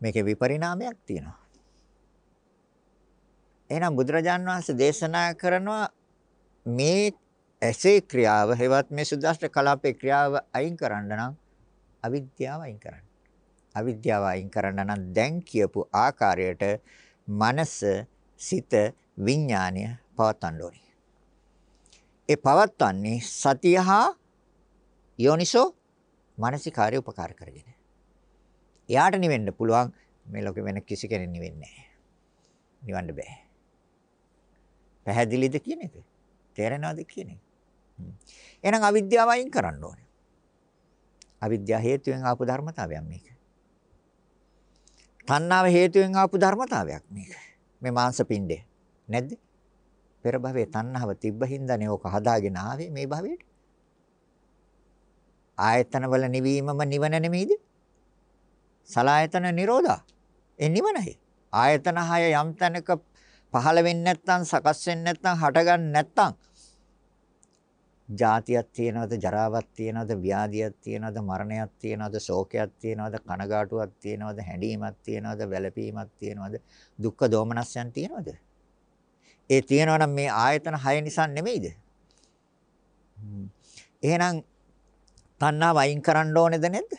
මේකේ විපරිණාමයක් තියෙනවා. එහෙනම් බුදුරජාන් වහන්සේ දේශනා කරනවා මේ ඇසේ ක්‍රියාව හෙවත් මේ සුද්දාස්ත්‍ර කලාපේ ක්‍රියාව අයින් කරන්න නම් අවිද්‍යාව අයින් කරන්න. අවිද්‍යාව අයින් කරන්න නම් දැන් කියපු ආකාරයට මනස, සිත, විඥානය පවත්වන්න ඕනේ. ඒ පවත්වන්නේ සතිය හා යෝනිසෝ මානසිකාර්ය උපකාර කරගෙන. එයාට නිවෙන්න පුළුවන් මේ ලෝකෙ වෙන කිසි කෙනෙක් නිවෙන්නේ නැහැ. නිවන්න බෑ. පැහැදිලිද කියන එක? තේරෙනවද කියන එක? එහෙනම් අවිද්‍යාව අයින් කරන්න ඕනේ. අවිද්‍යාව හේතුවෙන් ආපු ධර්මතාවයක් මේක. තණ්හාව හේතුවෙන් ආපු ධර්මතාවයක් මේක. මේ මාංශ පිණ්ඩය. නැද්ද? පෙර භවයේ තණ්හාව තිබ්බ හින්දානේ ඕක හදාගෙන ආවේ මේ භවයට. ආයතන වල නිවීමම නිවන නෙමෙයිද? සලායතන නිරෝධා. ඒ නිවනයි. ආයතන හය යම් තැනක පහළ වෙන්නේ නැත්නම් සකස් වෙන්නේ නැත්නම් හටගන්නේ නැත්නම් ජාතියක් තියනවද ජරාවක් තියනවද ව්‍යාධියක් තියනවද මරණයක් තියනවද ශෝකයක් තියනවද කනගාටුවක් තියනවද හැඬීමක් තියනවද වැළපීමක් තියනවද දුක්ඛ දෝමනස්යන් තියනවද? ඒ තියනවනම් මේ ආයතන 6 නිසා නෙමෙයිද? එහෙනම් තණ්හාව අයින් කරන්න ඕනේද නැද්ද?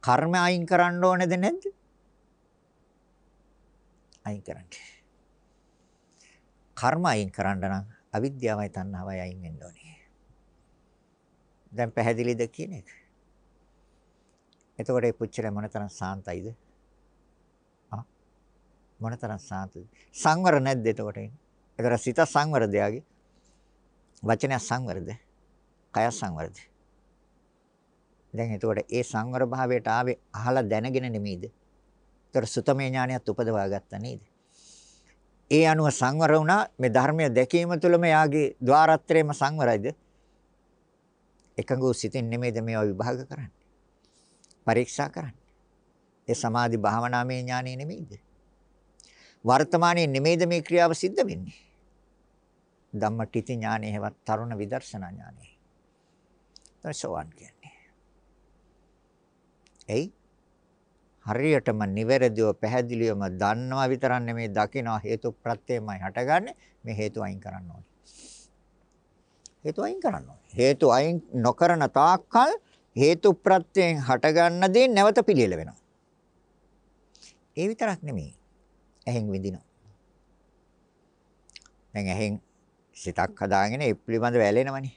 කර්ම අයින් කරන්න ඕනේද නැද්ද? අයින් කරන්න. කර්ම අයින් කරන්න නම් අවිද්‍යාවයි තණ්හාවයි අයින් වෙන්න ඕනේ. දැන් පැහැදිලිද කියන එක. එතකොට මේ පුච්චර මොනතරම් සාන්තයිද? ආ මොනතරම් සාන්තද? සංවර නැද්ද එතකොට? ඒතර සිත සංවරද යාගේ? වචනය සංවරද? කය සංවරද? දැන් එතකොට ඒ සංවර භාවයට ආවේ අහලා දැනගෙන නෙමෙයිද? ඒතර සුතමේ ඥානයත් උපදවා ගත්තා නේද? ඒ අනුව සංවර වුණා මේ ධර්මය දැකීම තුළම යාගේ ద్వාරත්‍රයේම සංවරයිද? එකඟ වූ සිතින් නෙමෙයිද මේවා විභාග කරන්නේ. පරීක්ෂා කරන්නේ. ඒ සමාධි භාවනාමය ඥානෙ නෙමෙයිද? වර්තමානයේ නෙමෙයිද මේ ක්‍රියාව සිද්ධ වෙන්නේ? ධම්මටිති ඥානෙ හැවත් තරුණ විදර්ශනා ඥානෙ. තසෝවන් කියන්නේ. එයි හරියටම නිවැරදිව පැහැදිලිවම දන්නවා විතරක් නෙමෙයි දකිනවා හේතු ප්‍රත්‍යයමයි හටගන්නේ මේ හේතු අයින් කරන්න ඕනේ. හේතු අයින් කරන්න ඕනේ. හේතු අයින් නොකරන තාක්කල් හේතු ප්‍රත්‍යයෙන් හටගන්න දේ නැවත පිළියෙල වෙනවා. ඒ විතරක් නෙමෙයි. ඇහෙන් විඳිනවා. දැන් ඇහෙන් සිතක් හදාගෙන ඒ පිළිබඳ වැළෙනවනේ.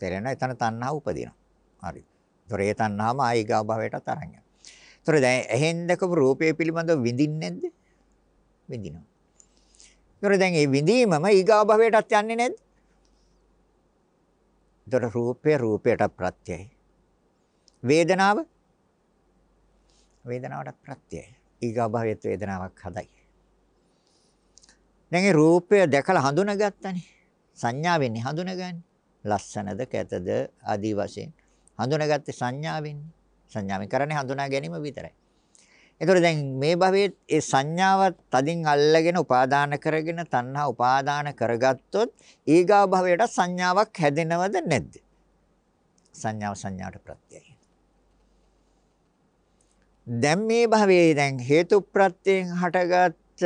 තේරෙනවා එතන තණ්හා උපදිනවා. හරි. ඒතොර ඒ තණ්හාම ආයිගා භවයට තරන් යනවා. ඒතොර දැන් ඇහෙන් දැකපු රූපය පිළිබඳව විඳින්නේ නැද්ද? විඳිනවා. ඒතොර දැන් මේ විඳීමම ඊගා භවයටත් යන්නේ නැද්ද? එතකොට රූපය රූපයට ප්‍රත්‍යයයි. වේදනාව වේදනාවට ප්‍රත්‍යයයි. ඊගා භවයත් වේදනාවක් හදයි. දැන් ඒ රූපය දැකලා හඳුනාගත්තනේ. සංඥාවෙන්නේ හඳුනාගන්නේ. ලස්සනද කැතද ආදී වශයෙන් හඳුනාගත්තේ සංඥාවෙන්නේ. සංඥාවෙන් කරන්නේ හඳුනා ගැනීම විතරයි. එතකොට දැන් මේ භවයේ ඒ සංඥාව තදින් අල්ලගෙන උපාදාන කරගෙන තණ්හා උපාදාන කරගත්තොත් ඊගා භවයට සංඥාවක් හැදෙනවද නැද්ද? සංඥාව සංඥාට ප්‍රත්‍යයයි. දැන් මේ භවයේ දැන් හේතු ප්‍රත්‍යයෙන් හටගත්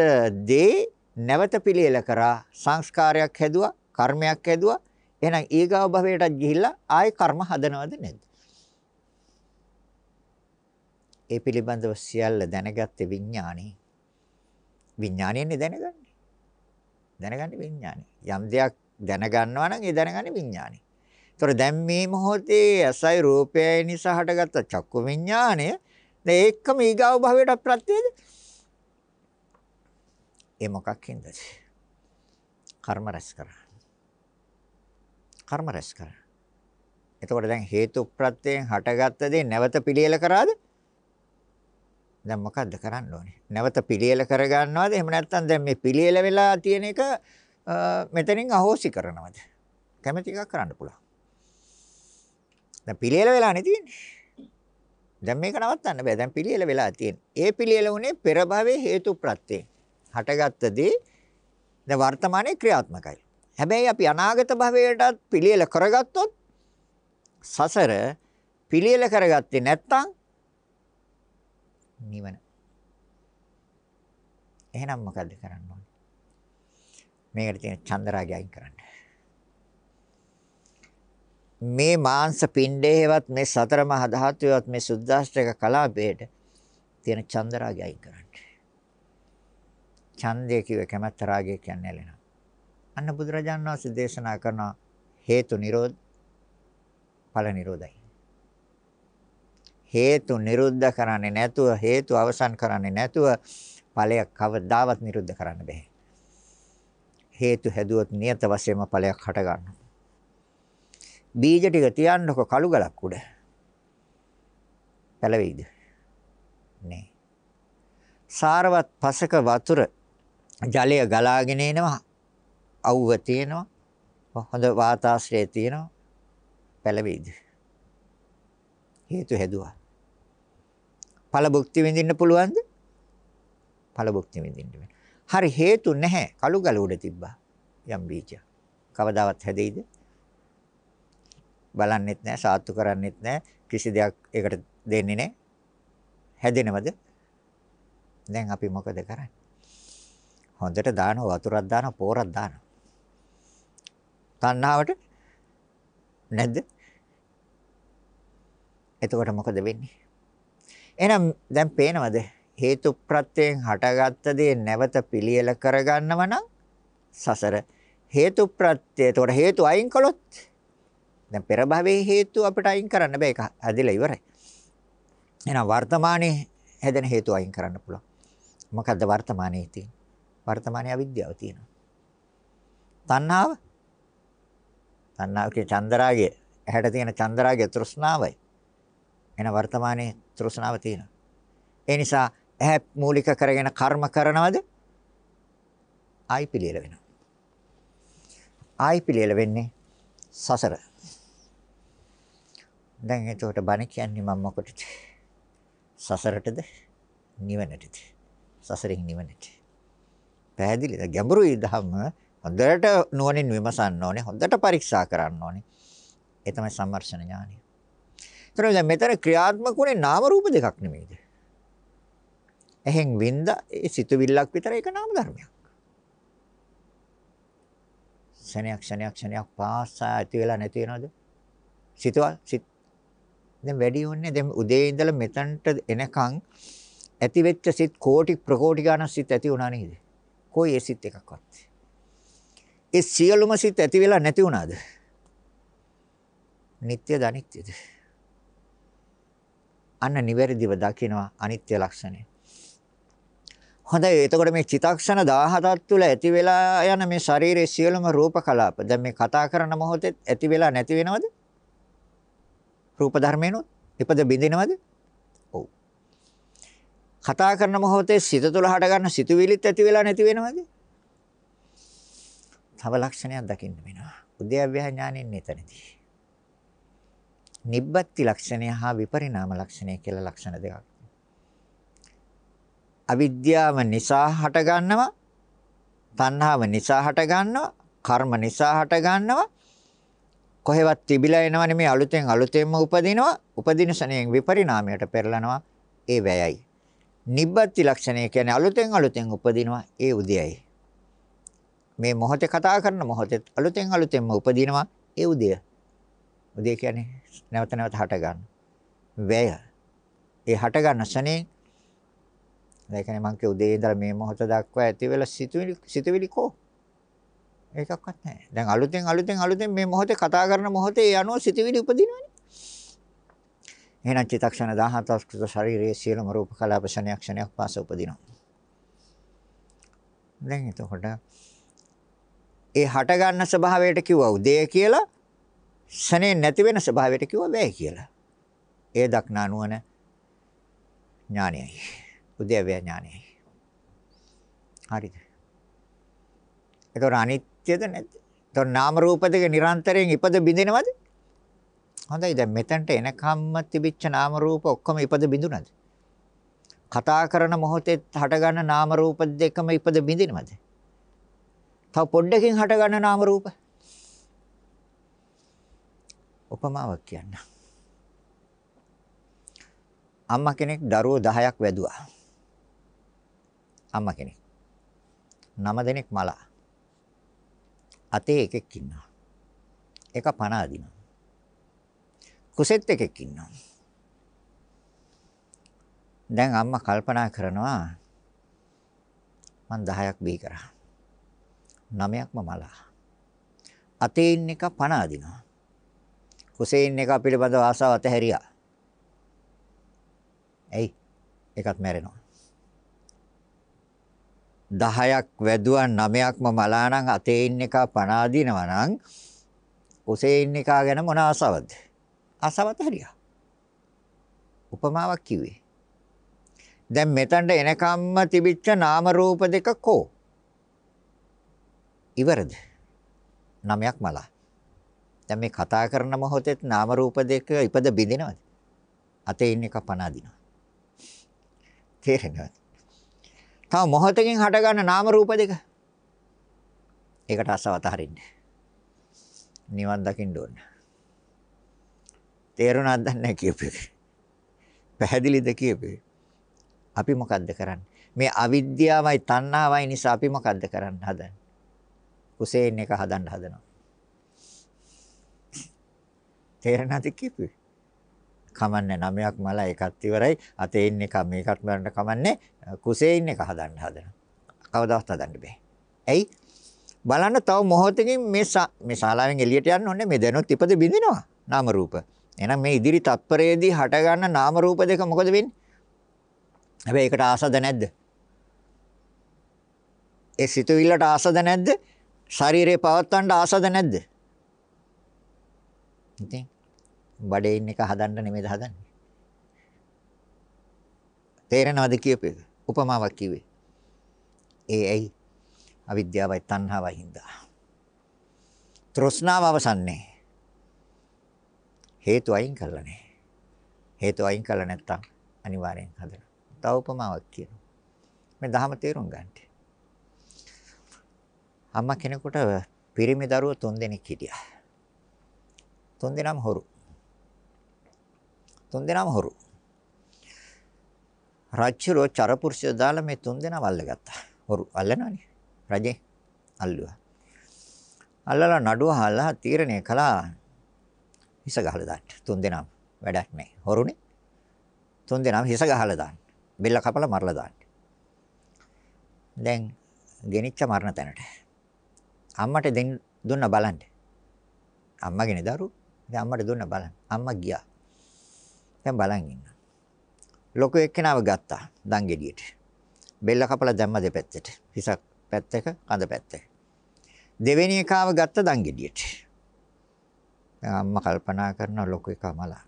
දේ නැවත පිළියෙල කරා සංස්කාරයක් හැදුවා කර්මයක් හැදුවා එහෙනම් ඊගාව භවයටත් ගිහිල්ලා ආයෙ කර්ම හදනවද නැද්ද? ඒ පිළිබඳව සියල්ල දැනගත්තේ විඥානේ. විඥාණයෙන්නේ දැනගන්නේ. දැනගන්නේ විඥානේ. යම් දෙයක් දැනගන්නවා නම් ඒ දැනගන්නේ විඥානේ. ඒතර දැන් මේ මොහොතේ අසයි රූපය නිසා හටගත්ත චක්කු විඥානය දැන් ඒකම ඊගාව භවයට ප්‍රත්‍යයද? ඒ මොකක් හින්දාද? කර්ම රැස් කරා. කර්ම රැස් කරා. එතකොට දැන් හේතු ප්‍රත්‍යයෙන් හටගත්ත දේ නැවත පිළියෙල කරාද? දැන් මොකද්ද කරන්න ඕනේ? නැවත පිළියෙල කරගන්නවද? එහෙම නැත්නම් දැන් මේ පිළියෙල වෙලා තියෙන එක මෙතනින් අහෝසි කරනවද? කැමැති එකක් කරන්න පුළුවන්. දැන් පිළියෙල වෙලා නේ තියෙන්නේ. දැන් මේක නවත්තන්න බෑ. දැන් පිළියෙල වෙලා තියෙන්නේ. ඒ පිළියෙල උනේ පෙර භවයේ හේතු ප්‍රත්‍යයෙන්. හටගත්තදී දැන් වර්තමානයේ ක්‍රියාත්මකයි. හැබැයි අපි අනාගත භවයටත් පිළියෙල කරගත්තොත් සසර පිළියෙල කරගත්තේ නැත්නම් නිවන. එහෙනම් මොකද්ද කරන්න ඕනේ? මේකට තියෙන චන්දරාගය අයින් කරන්න. මේ මාංශ පිණ්ඩේවත් මේ සතර මහා ධාතුවත් මේ සුද්දාෂ්ටක කලාපයට තියෙන චන්දරාගය අයින් කරන්න. ඡන්දය කිව්වේ කැමැත්ත රාගය කියන්නේ ඇලෙනවා. අන්න බුදුරජාණන් වහන්සේ දේශනා කරන හේතු නිරෝධ ඵල නිරෝධයි. හේතු නිරුද්ධ කරන්නේ නැතුව හේතු අවසන් කරන්නේ නැතුව ඵලයක් කවදාවත් නිරුද්ධ කරන්න බෑ. හේතු හැදුවොත් නියත වශයෙන්ම ඵලයක් හට ගන්නවා. බීජ ටික තියන්නකො කළු ගලක් උඩ. පැලවෙයිද? නෑ. සාරවත් පසක වතුර ජලය ගලාගෙන එනවා. අවුව තියෙනවා. හොඳ වාතාශ්‍රය තියෙනවා. පැලවෙයිද? හේතු හැදුවා. ඵල භුක්ති විඳින්න පුළුවන්ද? ඵල භුක්ති විඳින්න හරි හේතු නැහැ. කළු ගල උඩ තිබ්බා. යම් බීජයක්. කවදාවත් හැදෙයිද? බලන්නෙත් නැහැ, සාත්තු කරන්නෙත් නැහැ. කිසි දෙයක් ඒකට දෙන්නේ නැහැ. හැදෙනවද? දැන් අපි මොකද කරන්නේ? හොඳට දානවා වතුරක් දානවා පෝරක් දානවා. තණ්හාවට නැද්ද? එතකොට මොකද වෙන්නේ? එහෙනම් දැන් පේනවද? හේතු ප්‍රත්‍යයෙන් හටගත්ත දේ නැවත පිළියෙල කරගන්නව නම් සසර හේතු ප්‍රත්‍ය. එතකොට හේතු අයින් කළොත් දැන් පෙර භවයේ හේතු අපිට අයින් කරන්න බෑ. ඒක ඇදලා ඉවරයි. එහෙනම් වර්තමානයේ හැදෙන හේතු අයින් කරන්න පුළුවන්. මොකද්ද වර්තමානයේ තියෙන වර්තමානයේ අවිද්‍යාව තියෙනවා. තණ්හාව? තණ්හාවගේ චන්දරාගය. ඇහැට තියෙන චන්දරාගය තෘෂ්ණාවයි. එන වර්තමානයේ තෘෂ්ණාව තියෙනවා. ඒ නිසා ඇහැ මූලික කරගෙන කර්ම කරනවද? ආයි පිළියෙල වෙනවා. ආයි පිළියෙල වෙන්නේ සසර. දැන් එතකොට බණ කියන්නේ මම මොකටද? සසරටද? නිවනටද? සසරින් නිවනට. පැහැදිලිද? ගැඹුරුයි ධම්ම හොඳට නුවණින් විමසන්න ඕනේ. හොඳට පරීක්ෂා කරන්න ඕනේ. ඒ තමයි සම්මර්ෂණ ඥානය. එතකොට දැන් මෙතන ක්‍රියාත්මක උනේ නාම රූප දෙකක් නෙමෙයිද? එහෙන් වින්ද ඒ සිතුවිල්ලක් විතර ඒක නාම ධර්මයක්. ක්ෂණයක් ක්ෂණයක් ක්ෂණයක් පාසා ඇති වෙලා නැති වෙනවද? සිතවල් සිත් දැන් වැඩි වුණේ දැන් උදේ ඉඳලා මෙතනට එනකන් ඇති වෙච්ච සිත් කෝටි ප්‍රකෝටි ගණන් සිත් ඇති වුණා නේද? කොයි ඒ සිත් එකක්වත්. ඒ සියලුම සිත් ඇති වෙලා නැති වුණාද? නিত্যද අනිත්‍යද? අන්න නිවැරදිව දකිනවා අනිත්‍ය ලක්ෂණය. හොඳයි එතකොට මේ චිතක්ෂණ 17ක් තුළ ඇති වෙලා යන මේ ශරීරයේ සියලුම රූප කලාප දැන් මේ කතා කරන මොහොතේ ඇති වෙලා නැති වෙනවද? රූප ධර්මේනොත් ඉපද බිඳිනවද? ඔව්. කතා කරන මොහොතේ සිත තුළ හට ගන්න සිතුවිලිත් ඇති වෙලා නැති වෙනවද? තව ලක්ෂණයක් දකින්න වෙනවා. උද්‍යව්‍ය ඥානෙන්නේ එතනදී. නිබ්බත්ති ලක්ෂණය හා විපරිණාම ලක්ෂණය කියලා ලක්ෂණ දෙකක්. අවිද්‍යාව නිසා හට ගන්නවා, තණ්හාව නිසා හට ගන්නවා, කර්ම නිසා හට ගන්නවා. කොහෙවත් තිබිලා එනවා නෙමෙයි අලුතෙන් අලුතෙන්ම උපදිනවා. උපදින ශණයෙන් විපරිණාමයට පෙරලනවා. ඒ වැයයි. නිබ්බත්ති ලක්ෂණය කියන්නේ අලුතෙන් අලුතෙන් උපදිනවා. ඒ උදයයි. මේ මොහොතේ කතා කරන මොහොතේ අලුතෙන් අලුතෙන්ම උපදිනවා. ඒ උදය. උදය කියන්නේ නැවත නැවත හට ගන්න. වැය. ඒ හට ගන්න ශනේ ඒ කියන්නේ මං කිය උදේ ඉඳලා මේ මොහොත දක්වා ඇති වෙලා සිතුවිලි සිතුවිලි කෝ ඒකක්වත් නැහැ. දැන් අලුතෙන් අලුතෙන් අලුතෙන් මේ මොහොතේ කතා කරන මොහොතේ ඒ අනුව සිතුවිලි උපදිනවනේ. එහෙනම් චිත්තක්ෂණ 17ක් කෘත ශරීරයේ සියලුම රූප කලාප ශණයක් ශණයක් පාස උපදිනවා. දැන් එතකොට ඒ හට ගන්න ස්වභාවයට කිව්වා උදේ කියලා ශනේ නැති වෙන ස්වභාවයට කිව්වා වැය කියලා. ඒ දක්නා නුවණ ඥානයයි. උදේවැය ඥානයයි. හරිද? ඒතොර අනිත්‍යද නැද්ද? ඒතොර නාම රූප දෙක නිරන්තරයෙන් ඉපද බිඳිනවද? හොඳයි දැන් මෙතනට එනකම්ම තිබිච්ච නාම රූප ඔක්කොම ඉපද බිඳුනද? කතා කරන මොහොතේ හටගන්න නාම රූප දෙකම ඉපද බිඳිනවද? තව පොඩ්ඩකින් හටගන්න නාම රූප. උපමාවක් කියන්න. අම්මා කෙනෙක් දරුවෝ 10ක් වැදුවා. අම්මා කෙනෙක්. නම දෙනෙක් මලා. අතේ එකෙක් ඉන්නවා. එක පණ අදිනවා. කුසෙත් එකෙක් ඉන්නවා. දැන් අම්මා කල්පනා කරනවා මං 10ක් බී කරා. 9ක්ම මලා. අතේ ඉන්න එක පණ අදිනවා. කුසේ ඉන්න එක පිළිබඳව ආසාව අතහැරියා. එයි එකත් මැරෙනවා. 10ක් වැදුවා 9ක්ම මලා නම් අතේ ඉන්න එක පණ අදිනවා නම් කුසේ ඉන්න එක ගැන මොන ආසාවක්ද? ආසාවත් හරියා. උපමාවක් කිව්වේ. දැන් මෙතනට එනකම්ම තිබිච්ච නාම රූප දෙක කෝ? ඉවරද? නමයක් මලා. දැන් මේ කතා කරන මොහොතේ නාම රූප දෙක ඉපද බිඳිනවද? අතේ ඉන්න එක පණ අදිනවා. තේරෙනවද? තව මොහොතකින් හටගන්න නාම රූප දෙක. ඒකට අසවත හරින්න. නිවන් දකින්න ඕන. තේරුණාද නැහැ කියපේ. පැහැදිලිද කියපේ. අපි මොකද්ද කරන්නේ? මේ අවිද්‍යාවයි තණ්හාවයි නිසා අපි මොකද්ද කරන්න හදන්නේ? කුසේන් එක හදන්න හදනවා. තේරෙනවද කියපේ? කමන්නේ නමයක් මල එකත් ඉවරයි. අතේ ඉන්න එක මේකත් මරන්න කමන්නේ. කුසේ ඉන්න එක හදන්න හදනවා. කවදාවත් හදන්න බෑ. ඇයි? බලන්න තව මොහොතකින් මේ මේ ශාලාවෙන් එළියට යන්න ඕනේ මේ දැනුත් ඉපද බින්දිනවා නාම රූප. එහෙනම් මේ ඉදිරි තත්පරයේදී හට ගන්න නාම රූප දෙක මොකද වෙන්නේ? හැබැයි ඒකට ආසද නැද්ද? ඒ සිතුවිල්ලට ආසද නැද්ද? ශරීරේ පවත්වන්න ආසද නැද්ද? ඉතින් බඩේ ඉන්න එක හදන්න නෙමෙයිද හදන්නේ? තේරෙනවද කියපේක? උපමාවක් කිව්වේ. ඒ ඇයි? අවිද්‍යාවයි තණ්හාවයි හින්දා. තෘෂ්ණාව අවසන්නේ. හේතු අයින් කරලා නැහැ. හේතු අයින් කළා නැත්තම් අනිවාර්යෙන් හදනවා. තව උපමාවක් කියනවා. මේ දහම තේරුම් ගන්න. අම්මා කෙනෙකුට පිරිමි දරුවෝ තුන් දෙනෙක් හිටියා. තුන් දෙනාම හොරු. තුන් දෙනාම හොරු. රාජ්‍යරෝ චරපුරුෂය දාලා මේ තුන් දෙනා වල්ලගත්තා. හොරු අල්ලනවනේ. රජේ අල්ලුවා. අල්ලලා නඩුව හාලා තීරණය කළා හිස ගහලා දාන්න. තුන් දෙනාම වැඩක් නැහැ. හොරුනේ. තුන් දෙනාම හිස ගහලා දාන්න. බෙල්ල කපලා මරලා දාන්න. දැන් ගෙනිච්ච මරණ තැනට. අම්මට දෙන්න දුන්න බලන්න. අම්මගෙන දරු. දැන් අම්මට දුන්න බලන්න. අම්මා ගියා. දැන් බලන් ඉන්න. ලොකු එක්කෙනාව ගත්තා දන් ගෙඩියට. බෙල්ල කපලා දැම්ම දෙපැත්තට. හිස පැත්තක කඳ පැත්තක. දෙවෙනි එකාව ගත්ත දන් ගෙඩියට. දැන් අම්මා කල්පනා කරන ලොකු එකා මලා.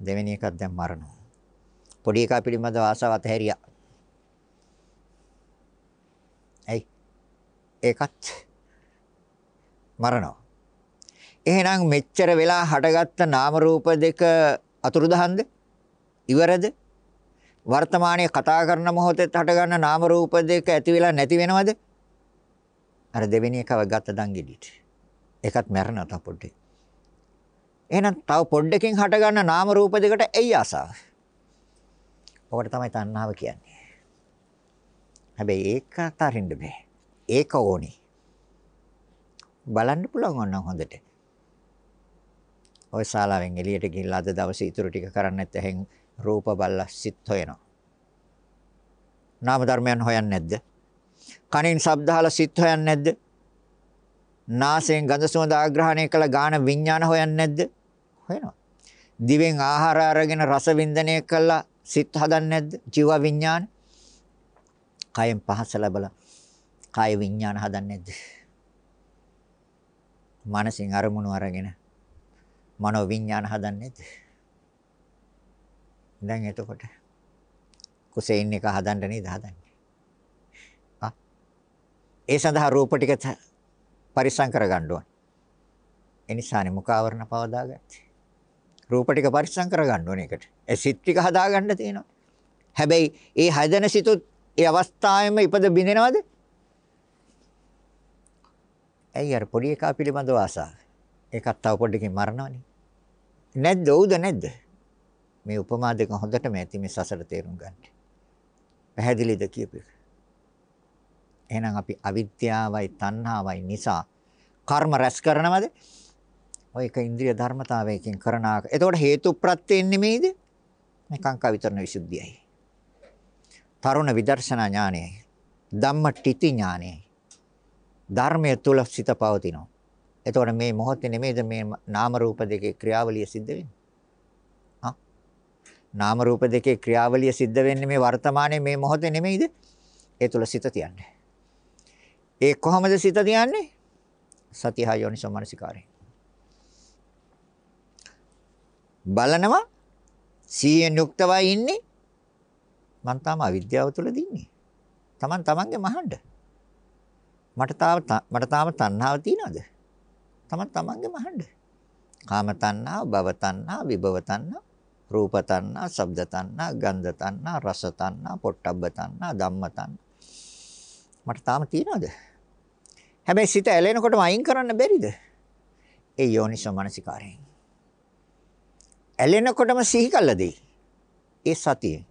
දෙවෙනි එකත් දැන් මරනවා. පොඩි එකා පිළිබඳව ආසාව අතහැරියා. ඇයි? ඒකත් මරනවා. එහෙනම් මෙච්චර වෙලා හටගත්ත නාම රූප දෙක අතුරුදහන්ද? ඉවරද? වර්තමානයේ කතා කරන මොහොතේ හටගන්න නාම රූප දෙක ඇති වෙලා නැති වෙනවද? අර දෙවෙනි එකව ගත්ත දංගෙඩිට. ඒකත් මැරෙනවා තව පොඩ්ඩේ. එහෙනම් තව පොඩ්ඩකින් හටගන්න නාම රූප දෙකට ඇයි ආසාව? ඔකට තමයි තණ්හාව කියන්නේ. හැබැයි ඒක අතරින්න බෑ. ඒක ඕනේ. බලන්න පුළුවන් ඕන හොඳට. ওই ශාලාවෙන් එළියට ගිහිල්ලා අද දවසේ ඉතුරු ටික කරන්නත් එහෙන් රූප බල්ලා සිත් හොයනවා. නාම ධර්මයන් හොයන්නේ නැද්ද? කනින් ශබ්ද අහලා සිත් හොයන්නේ නැද්ද? නාසයෙන් ගඳ සුවඳ ආග්‍රහණය කළ ගාන විඥාන හොයන්නේ නැද්ද? හොයනවා. දිවෙන් ආහාර අරගෙන රස වින්දනය කළා සිත් හදන්නේ නැද්ද? ජීව විඥාන. කයෙන් පහස ලැබලා කාය විඥාන හදන්නේ නැද්ද? මනසින් අරමුණු අරගෙන මනෝ විඥාන හදන්නේ නැද්ද? දැන් එතකොට කුසෙයින් එක හදන්න නේද හදන්නේ? ආ ඒ සඳහා රූප ටික පරිස්සම් කරගන්න ඕන. එනිසානේ මුඛාවරණ පවදාගත්තේ. රූප ටික පරිස්සම් කරගන්න ඕන එකට. ඒ සිත් ටික හදාගන්න තියෙනවා. හැබැයි ඒ හදන සිතුත් ඒ අවස්ථාවෙම ඉපද බිඳිනවද? ඇයි අර පොඩි එකා පිළිබඳව ආසාව? ඒකත් තව පොඩ්ඩකින් මරනවනේ. නැද්ද? ඔව්ද නැද්ද? මේ උපමා දෙක හොඳටම ඇති මේ සසර තේරුම් ගන්න. පැහැදිලිද කියපේ? එහෙනම් අපි අවිද්‍යාවයි තණ්හාවයි නිසා කර්ම රැස් කරනවද? ඔය එක ඉන්ද්‍රිය ධර්මතාවයකින් කරන ආක. එතකොට හේතු ප්‍රත්‍යයෙන් නෙමෙයිද? මේ කාංකා විතරන විසුද්ධියයි. තරුණ විදර්ශනා ඥානයයි. ධම්ම ටිති ඥානයයි. ධර්මයේ තුල සිත පවතිනවා. එතකොට මේ මොහොතේ නෙමෙයිද මේ නාම රූප දෙකේ ක්‍රියාවලිය සිද්ධ වෙන්නේ? හා? නාම රූප දෙකේ ක්‍රියාවලිය සිද්ධ වෙන්නේ මේ වර්තමානයේ මේ මොහොතේ නෙමෙයිද? ඒ තුල සිත තියන්නේ. ඒ කොහොමද සිත තියන්නේ? සතිය යෝනිසෝ මනසිකාරය. බලනවා සීයෙන් යුක්තවයි ඉන්නේ. මං තාම අවිද්‍යාව තුල දින්නේ. Taman tamange මහඬ. මට තාම මට තාම තණ්හාව තියනද? Taman tamange මහඬ. කාම තණ්හා, භව තණ්හා, විභව තණ්හා, රූප තණ්හා, ශබ්ද තණ්හා, ගන්ධ තණ්හා, රස තණ්හා, පොට්ටබ්බ තණ්හා, ධම්ම තණ්හා. මට තාම තියනද? හැබැයි සිත ඇලෙනකොටම අයින් කරන්න බැරිද? ඒ යෝනිසෝ මනසිකාරයෙන්. ඇලෙනකොටම සිහි කළ දෙයි. ඒ සතිය.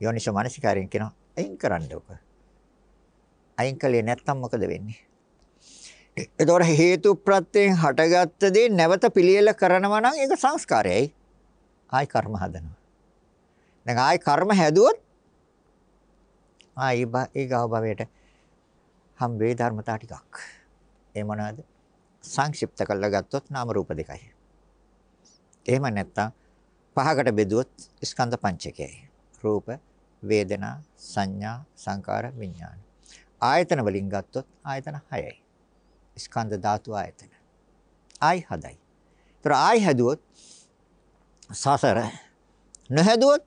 යෝනිසෝ මනසිකාරයෙන් කියනවා අයින් කරන්න ඕක. අයින් කළේ නැත්තම් මොකද වෙන්නේ? එතකොට හේතු ප්‍රත්‍යයෙන් හටගත්ත දේ නැවත පිළියෙල කරනවා නම් ඒක සංස්කාරයයි. ආයි කර්ම හදනවා. දැන් ආයි කර්ම හැදුවොත් ආයි ඒ ගාව භවයට හම් වේ ධර්මතා ටිකක්. ඒ මොනවාද? සංක්ෂිප්ත කරලා ගත්තොත් නාම රූප දෙකයි. එහෙම නැත්තම් පහකට බෙදුවොත් ස්කන්ධ පංචකයයි. රූප, වේදනා, සංඥා, සංකාර, විඥාන. ආයතන වලින් ගත්තොත් ආයතන 6යි. ස්කන්ධ ධාතු ආයතන. ආයි හදයි. ඒතර ආයි හැදුවොත් සසර නොහැදුවොත්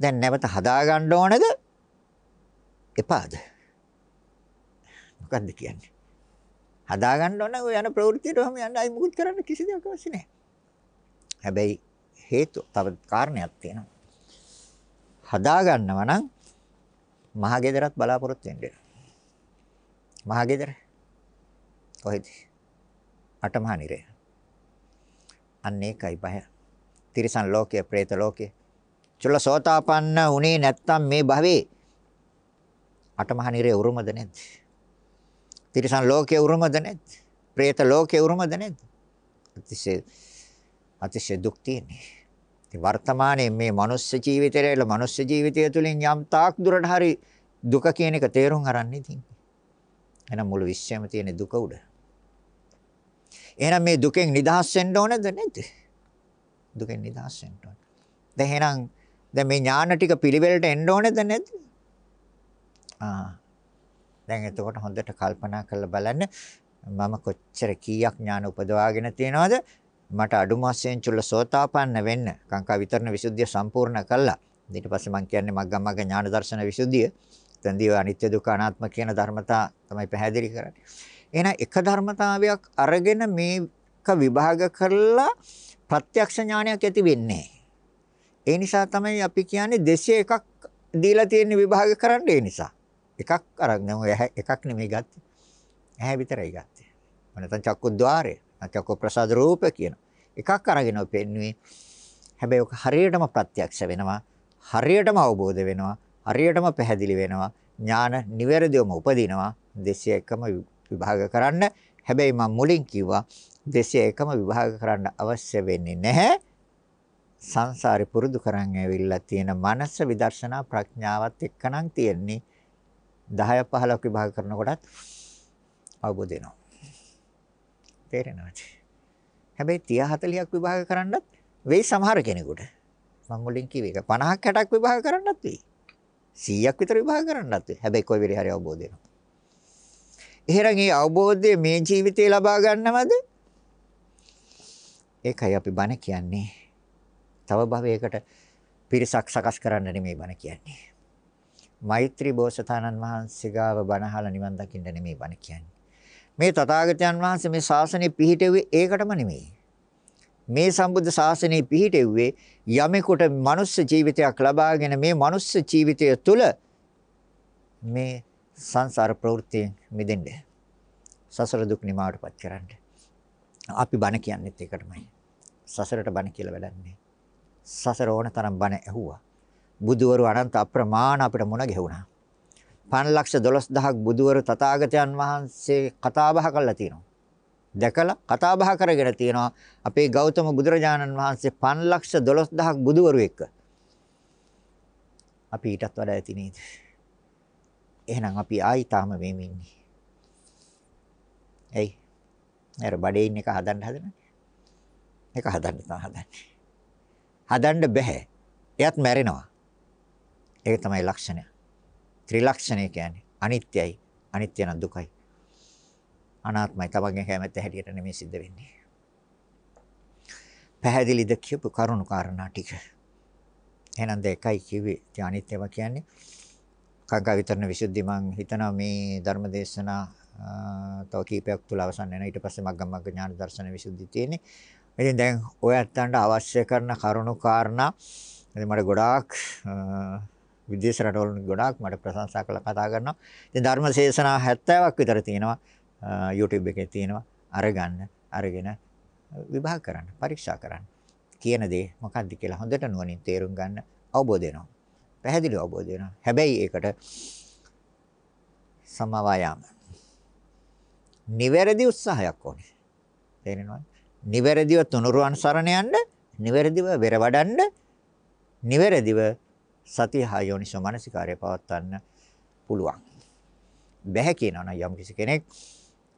දැන් නැවත හදා ගන්න ඕනද? එපාද? මොකද්ද කියන්නේ? හදා ගන්න ඕන ඔය යන ප්‍රවෘත්තියට ඔහම යන්න අයි මුකුත් කරන්න කිසි දෙයක් අවශ්‍ය නැහැ. හැබැයි හේතු තව කාරණයක් තියෙනවා. හදා ගන්නවා නම් මහගෙදරත් බලාපොරොත්තු වෙන්න. මහා ගෙදර. කොහෙද? අටමහා නිරය. අන්න ඒකයි බය. තිරිසන් ලෝකය, പ്രേත ලෝකය. චුල්ලසෝතාපන්න උනේ නැත්තම් මේ භවේ අටමහා නිරේ උරුමද නැද්ද? තිරිසන් ලෝකයේ උරුමද නැද්ද? പ്രേත ලෝකයේ උරුමද නැද්ද? අතිශය අතිශය දුක් තියෙන්නේ. ඉතින් වර්තමානයේ මේ මනුස්ස ජීවිතේරේල මනුස්ස ජීවිතය තුළින් යම් තාක් දුරට හරි දුක කියන එක තේරුම් අරන් ඉතින් එහෙනම් මුළු විශ්වයම තියෙන දුක උඩ. එහෙනම් මේ දුකෙන් නිදහස් වෙන්න ඕනද නැද්ද? දුකෙන් නිදහස් වෙන්න ඕන. දැන් එහෙනම් දැන් මේ ඥාන ටික පිළිවෙලට එන්න ඕනද නැද්ද? ආ දැන් එතකොට හොඳට කල්පනා කරලා බලන්න මම කොච්චර කීයක් ඥාන උපදවාගෙන තියනවද මට අඩුම වශයෙන් චුල්ල සෝතාපන්න වෙන්න කාංකා විතරණ විසුද්ධිය සම්පූර්ණ කළා ඊට පස්සේ මම කියන්නේ මග්ගමග්ග ඥාන දර්ශන විසුද්ධිය තන්දී අනිත්‍ය දුක්ඛ අනාත්ම කියන ධර්මතා තමයි පැහැදිලි කරන්නේ එහෙනම් එක ධර්මතාවයක් අරගෙන මේක විභාග කරලා ප්‍රත්‍යක්ෂ ඥානයක් ඇති වෙන්නේ ඒ නිසා තමයි අපි කියන්නේ 201ක් දීලා තියෙන විභාග කරන්න ඒ නිසා එකක් අරගෙන ඔය එකක් නෙමෙයි ගත්තේ. ඇහැ විතරයි ගත්තේ. නැත්නම් චක්කුද්්වාරය, චක්කු ප්‍රසාද රූප කියන එකක් අරගෙන ඔය පෙන්නුවේ. හැබැයි ඔක හරියටම ප්‍රත්‍යක්ෂ වෙනවා. හරියටම අවබෝධ වෙනවා. හරියටම පැහැදිලි වෙනවා. ඥාන නිවැරදිවම උපදිනවා. 201ම විභාග කරන්න. හැබැයි මම මුලින් කිව්වා 201ම විභාග කරන්න අවශ්‍ය වෙන්නේ නැහැ. සංසාරේ පුරුදු කරන් ඇවිල්ලා තියෙන මනස විදර්ශනා ප්‍රඥාවත් එක්කනම් තියෙන්නේ 10 15ක් විභාග කරනකොටත් අවබෝධ වෙනවා. තේරෙනවද? හැබැයි 30 40ක් විභාග කරන්නත් වෙයි සමහර කෙනෙකුට. මම මුලින් කිව්වේ ඒක 50ක් 60ක් විභාග කරන්නත් වෙයි. 100ක් විතර විභාග කරන්නත් වෙයි. හැබැයි කොයි වෙලේ හරි අවබෝධ වෙනවා. එහෙනම් මේ අවබෝධය මේ ජීවිතේ ලබා ගන්නවද? ඒකයි අපි බණ කියන්නේ. තව භවයකට පිරිසක් සකස් කරන්න නෙමෙයි බණ කියන්නේ. මෛත්‍රී බෝසතාණන් වහන්සේ ගාව බණ අහලා නිවන් දකින්න නෙමෙයි බණ කියන්නේ. මේ තථාගතයන් වහන්සේ මේ ශාසනය පිහිටෙව්වේ ඒකටම නෙමෙයි. මේ සම්බුද්ධ ශාසනය පිහිටෙව්වේ යමෙකුට මනුස්ස ජීවිතයක් ලබාගෙන මේ මනුස්ස ජීවිතය තුළ මේ සංසාර ප්‍රවෘත්තියෙන් මිදෙන්න. සසර දුක් නිමාවටපත් කරන්න. අපි බණ කියන්නේත් ඒකටමයි. සසරට බණ කියලා වැඩක් නෑ. සසර ඕන තරම් බණ ඇහුවා. බුදුවරු අනන්ත අප්‍රමාණ අපිට මුණ ගැහුණා. 512000ක් බුදුවරු තථාගතයන් වහන්සේ කතා බහ කළා තියෙනවා. දැකලා කතා බහ කරගෙන තියෙනවා අපේ ගෞතම බුදුරජාණන් වහන්සේ 512000ක් බුදුවරු එක්ක. අපි ඊටත් වඩා ඇති නේද? එහෙනම් අපි ආයි තාම මේම ඉන්නේ. එයි. අර බඩේ ඉන්න එක හදන්න හදනනේ. ඒක හදන්න තමයි හදන්නේ. හදන්න බෑ. එයත් මැරෙනවා. ඒක තමයි ලක්ෂණය. ත්‍රිලක්ෂණය කියන්නේ අනිත්‍යයි. අනිත්‍ය නම් දුකයි. අනාත්මයි. තමන්ගේ කැමැත්ත හැටියට නෙමෙයි සිද්ධ වෙන්නේ. පැහැදිලිද කියපු කරුණු කාරණා ටික. එහෙනම් දෙකයි කිව්වේ. ඉතින් අනිත්‍යම කියන්නේ කාංකා විතරන විසුද්ධි මං හිතනවා මේ ධර්ම දේශනා තව කීපයක් තුල අවසන් වෙනවා. ඊට පස්සේ මග්ගම් මග්ග ඥාන දර්ශන විසුද්ධි තියෙන්නේ. ඉතින් දැන් ඔය ඇත්තන්ට අවශ්‍ය කරන කරුණු කාරණා ඉතින් මට ගොඩාක් විදේශ රටවල ගොඩාක් මට ප්‍රශංසා කළා කතා කරනවා. ඉතින් ධර්ම ශේෂනා 70ක් විතර තියෙනවා. YouTube එකේ තියෙනවා. අරගන්න, අරගෙන විභාග කරන්න, පරීක්ෂා කරන්න. කියන දේ මොකක්ද කියලා හොඳට නුවණින් තේරුම් ගන්න අවබෝධ වෙනවා. පැහැදිලිව අවබෝධ වෙනවා. හැබැයි ඒකට සමවායම. නිවැරදි උත්සාහයක් ඕනේ. තේරෙනවද? නිවැරදිව තුනුරුවන් සරණ යන්න, නිවැරදිව වෙර වඩන්න, නිවැරදිව සතිය හා යෝනිසෝ මනසිකාරය පවත්වන්න පුළුවන්. බැහැ කියනවා නම් යම් කිසි කෙනෙක්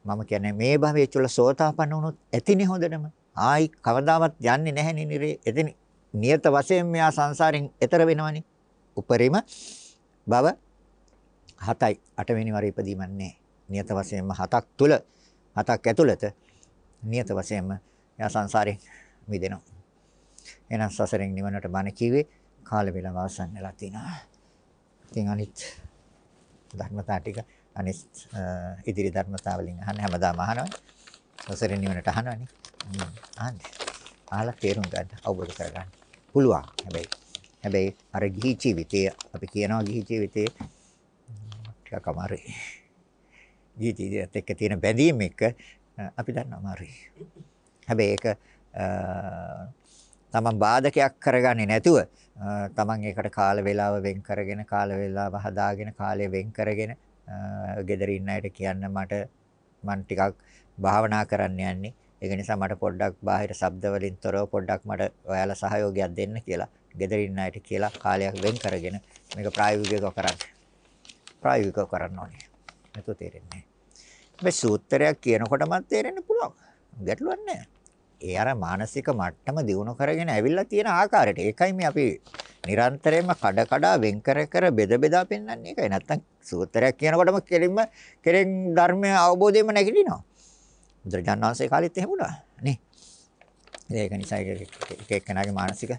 මම කියන්නේ මේ භවයේ තුල සෝතාපන්න වුණොත් ඇතිනේ හොඳටම. ආයි කවදාවත් යන්නේ නැහැ නේ එතන නියත වශයෙන් මෙයා සංසාරෙන් එතර වෙනවනේ. උපරිම භව 7යි 8 වෙනි වර ඉපදීමක් නැහැ. නියත වශයෙන්ම හතක් තුල හතක් ඇතුළත නියත වශයෙන්ම එයා සංසාරෙන් මිදෙනවා. එහෙනම් සසරෙන් නිවනට බණ කිව්වේ කාල වේලාව අවසන් වෙලා තිනවා. ඉතින් අනිත් ධර්මතා ටික අනිත් ඉදිරි ධර්මතා වලින් අහන්න හැමදාම අහනවා. සසරෙන් නිවනට අහනවනේ. අහන්නේ. අහලා තේරුම් ගන්න, අවබෝධ කරගන්න. පුළුවන්. හැබැයි හැබැයි අර ගිහි ජීවිතය අපි කියනවා ගිහි ජීවිතේ ටිකක් අමාරුයි. ගිහි ජීවිතයත් එක්ක තියෙන බැඳීම් එක්ක අපි දන්නවා අමාරුයි. හැබැයි ඒක තමන් බාධකයක් කරගන්නේ නැතුව තමන් ඒකට කාල වේලාව වෙන් කරගෙන කාල වේලාව හදාගෙන කාලය වෙන් කරගෙන ගෙදර ඉන්න අයට කියන්න මට මන් ටිකක් භාවනා කරන්න යන්නේ. ඒක නිසා මට පොඩ්ඩක් බාහිර ශබ්ද වලින් තොරව පොඩ්ඩක් මට ඔයාලා සහයෝගයක් දෙන්න කියලා ගෙදර ඉන්න අයට කියලා කාලයක් වෙන් කරගෙන මේක ප්‍රායෝගිකව කරන්න. ප්‍රායෝගිකව කරන්න ඕනේ. නැතු තේරෙන්නේ මේ සූත්‍රයක් කියනකොටම තේරෙන්න පුළුවන්. ගැටලුවක් නැහැ. ඒ අර මානසික මට්ටම දියුණු කරගෙන ඇවිල්ලා තියෙන ආකාරයට. ඒකයි මේ අපි නිරන්තරයෙන්ම කඩ කඩ වෙන් කර කර බෙද බෙදා පෙන්වන්නේ ඒකයි. නැත්තම් සූත්‍රයක් කියනකොටම කෙලින්ම කෙරෙන් ධර්මය අවබෝධයෙන්ම නැගිටිනවා. බුදුරජාණන් වහන්සේ කාලෙත් එහෙම වුණා නේ. ඒක නිසා එක එක්කෙනාගේ මානසික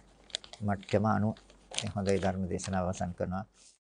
මට්ටම අනුව හොඳයි ධර්ම දේශනාව අවසන් කරනවා.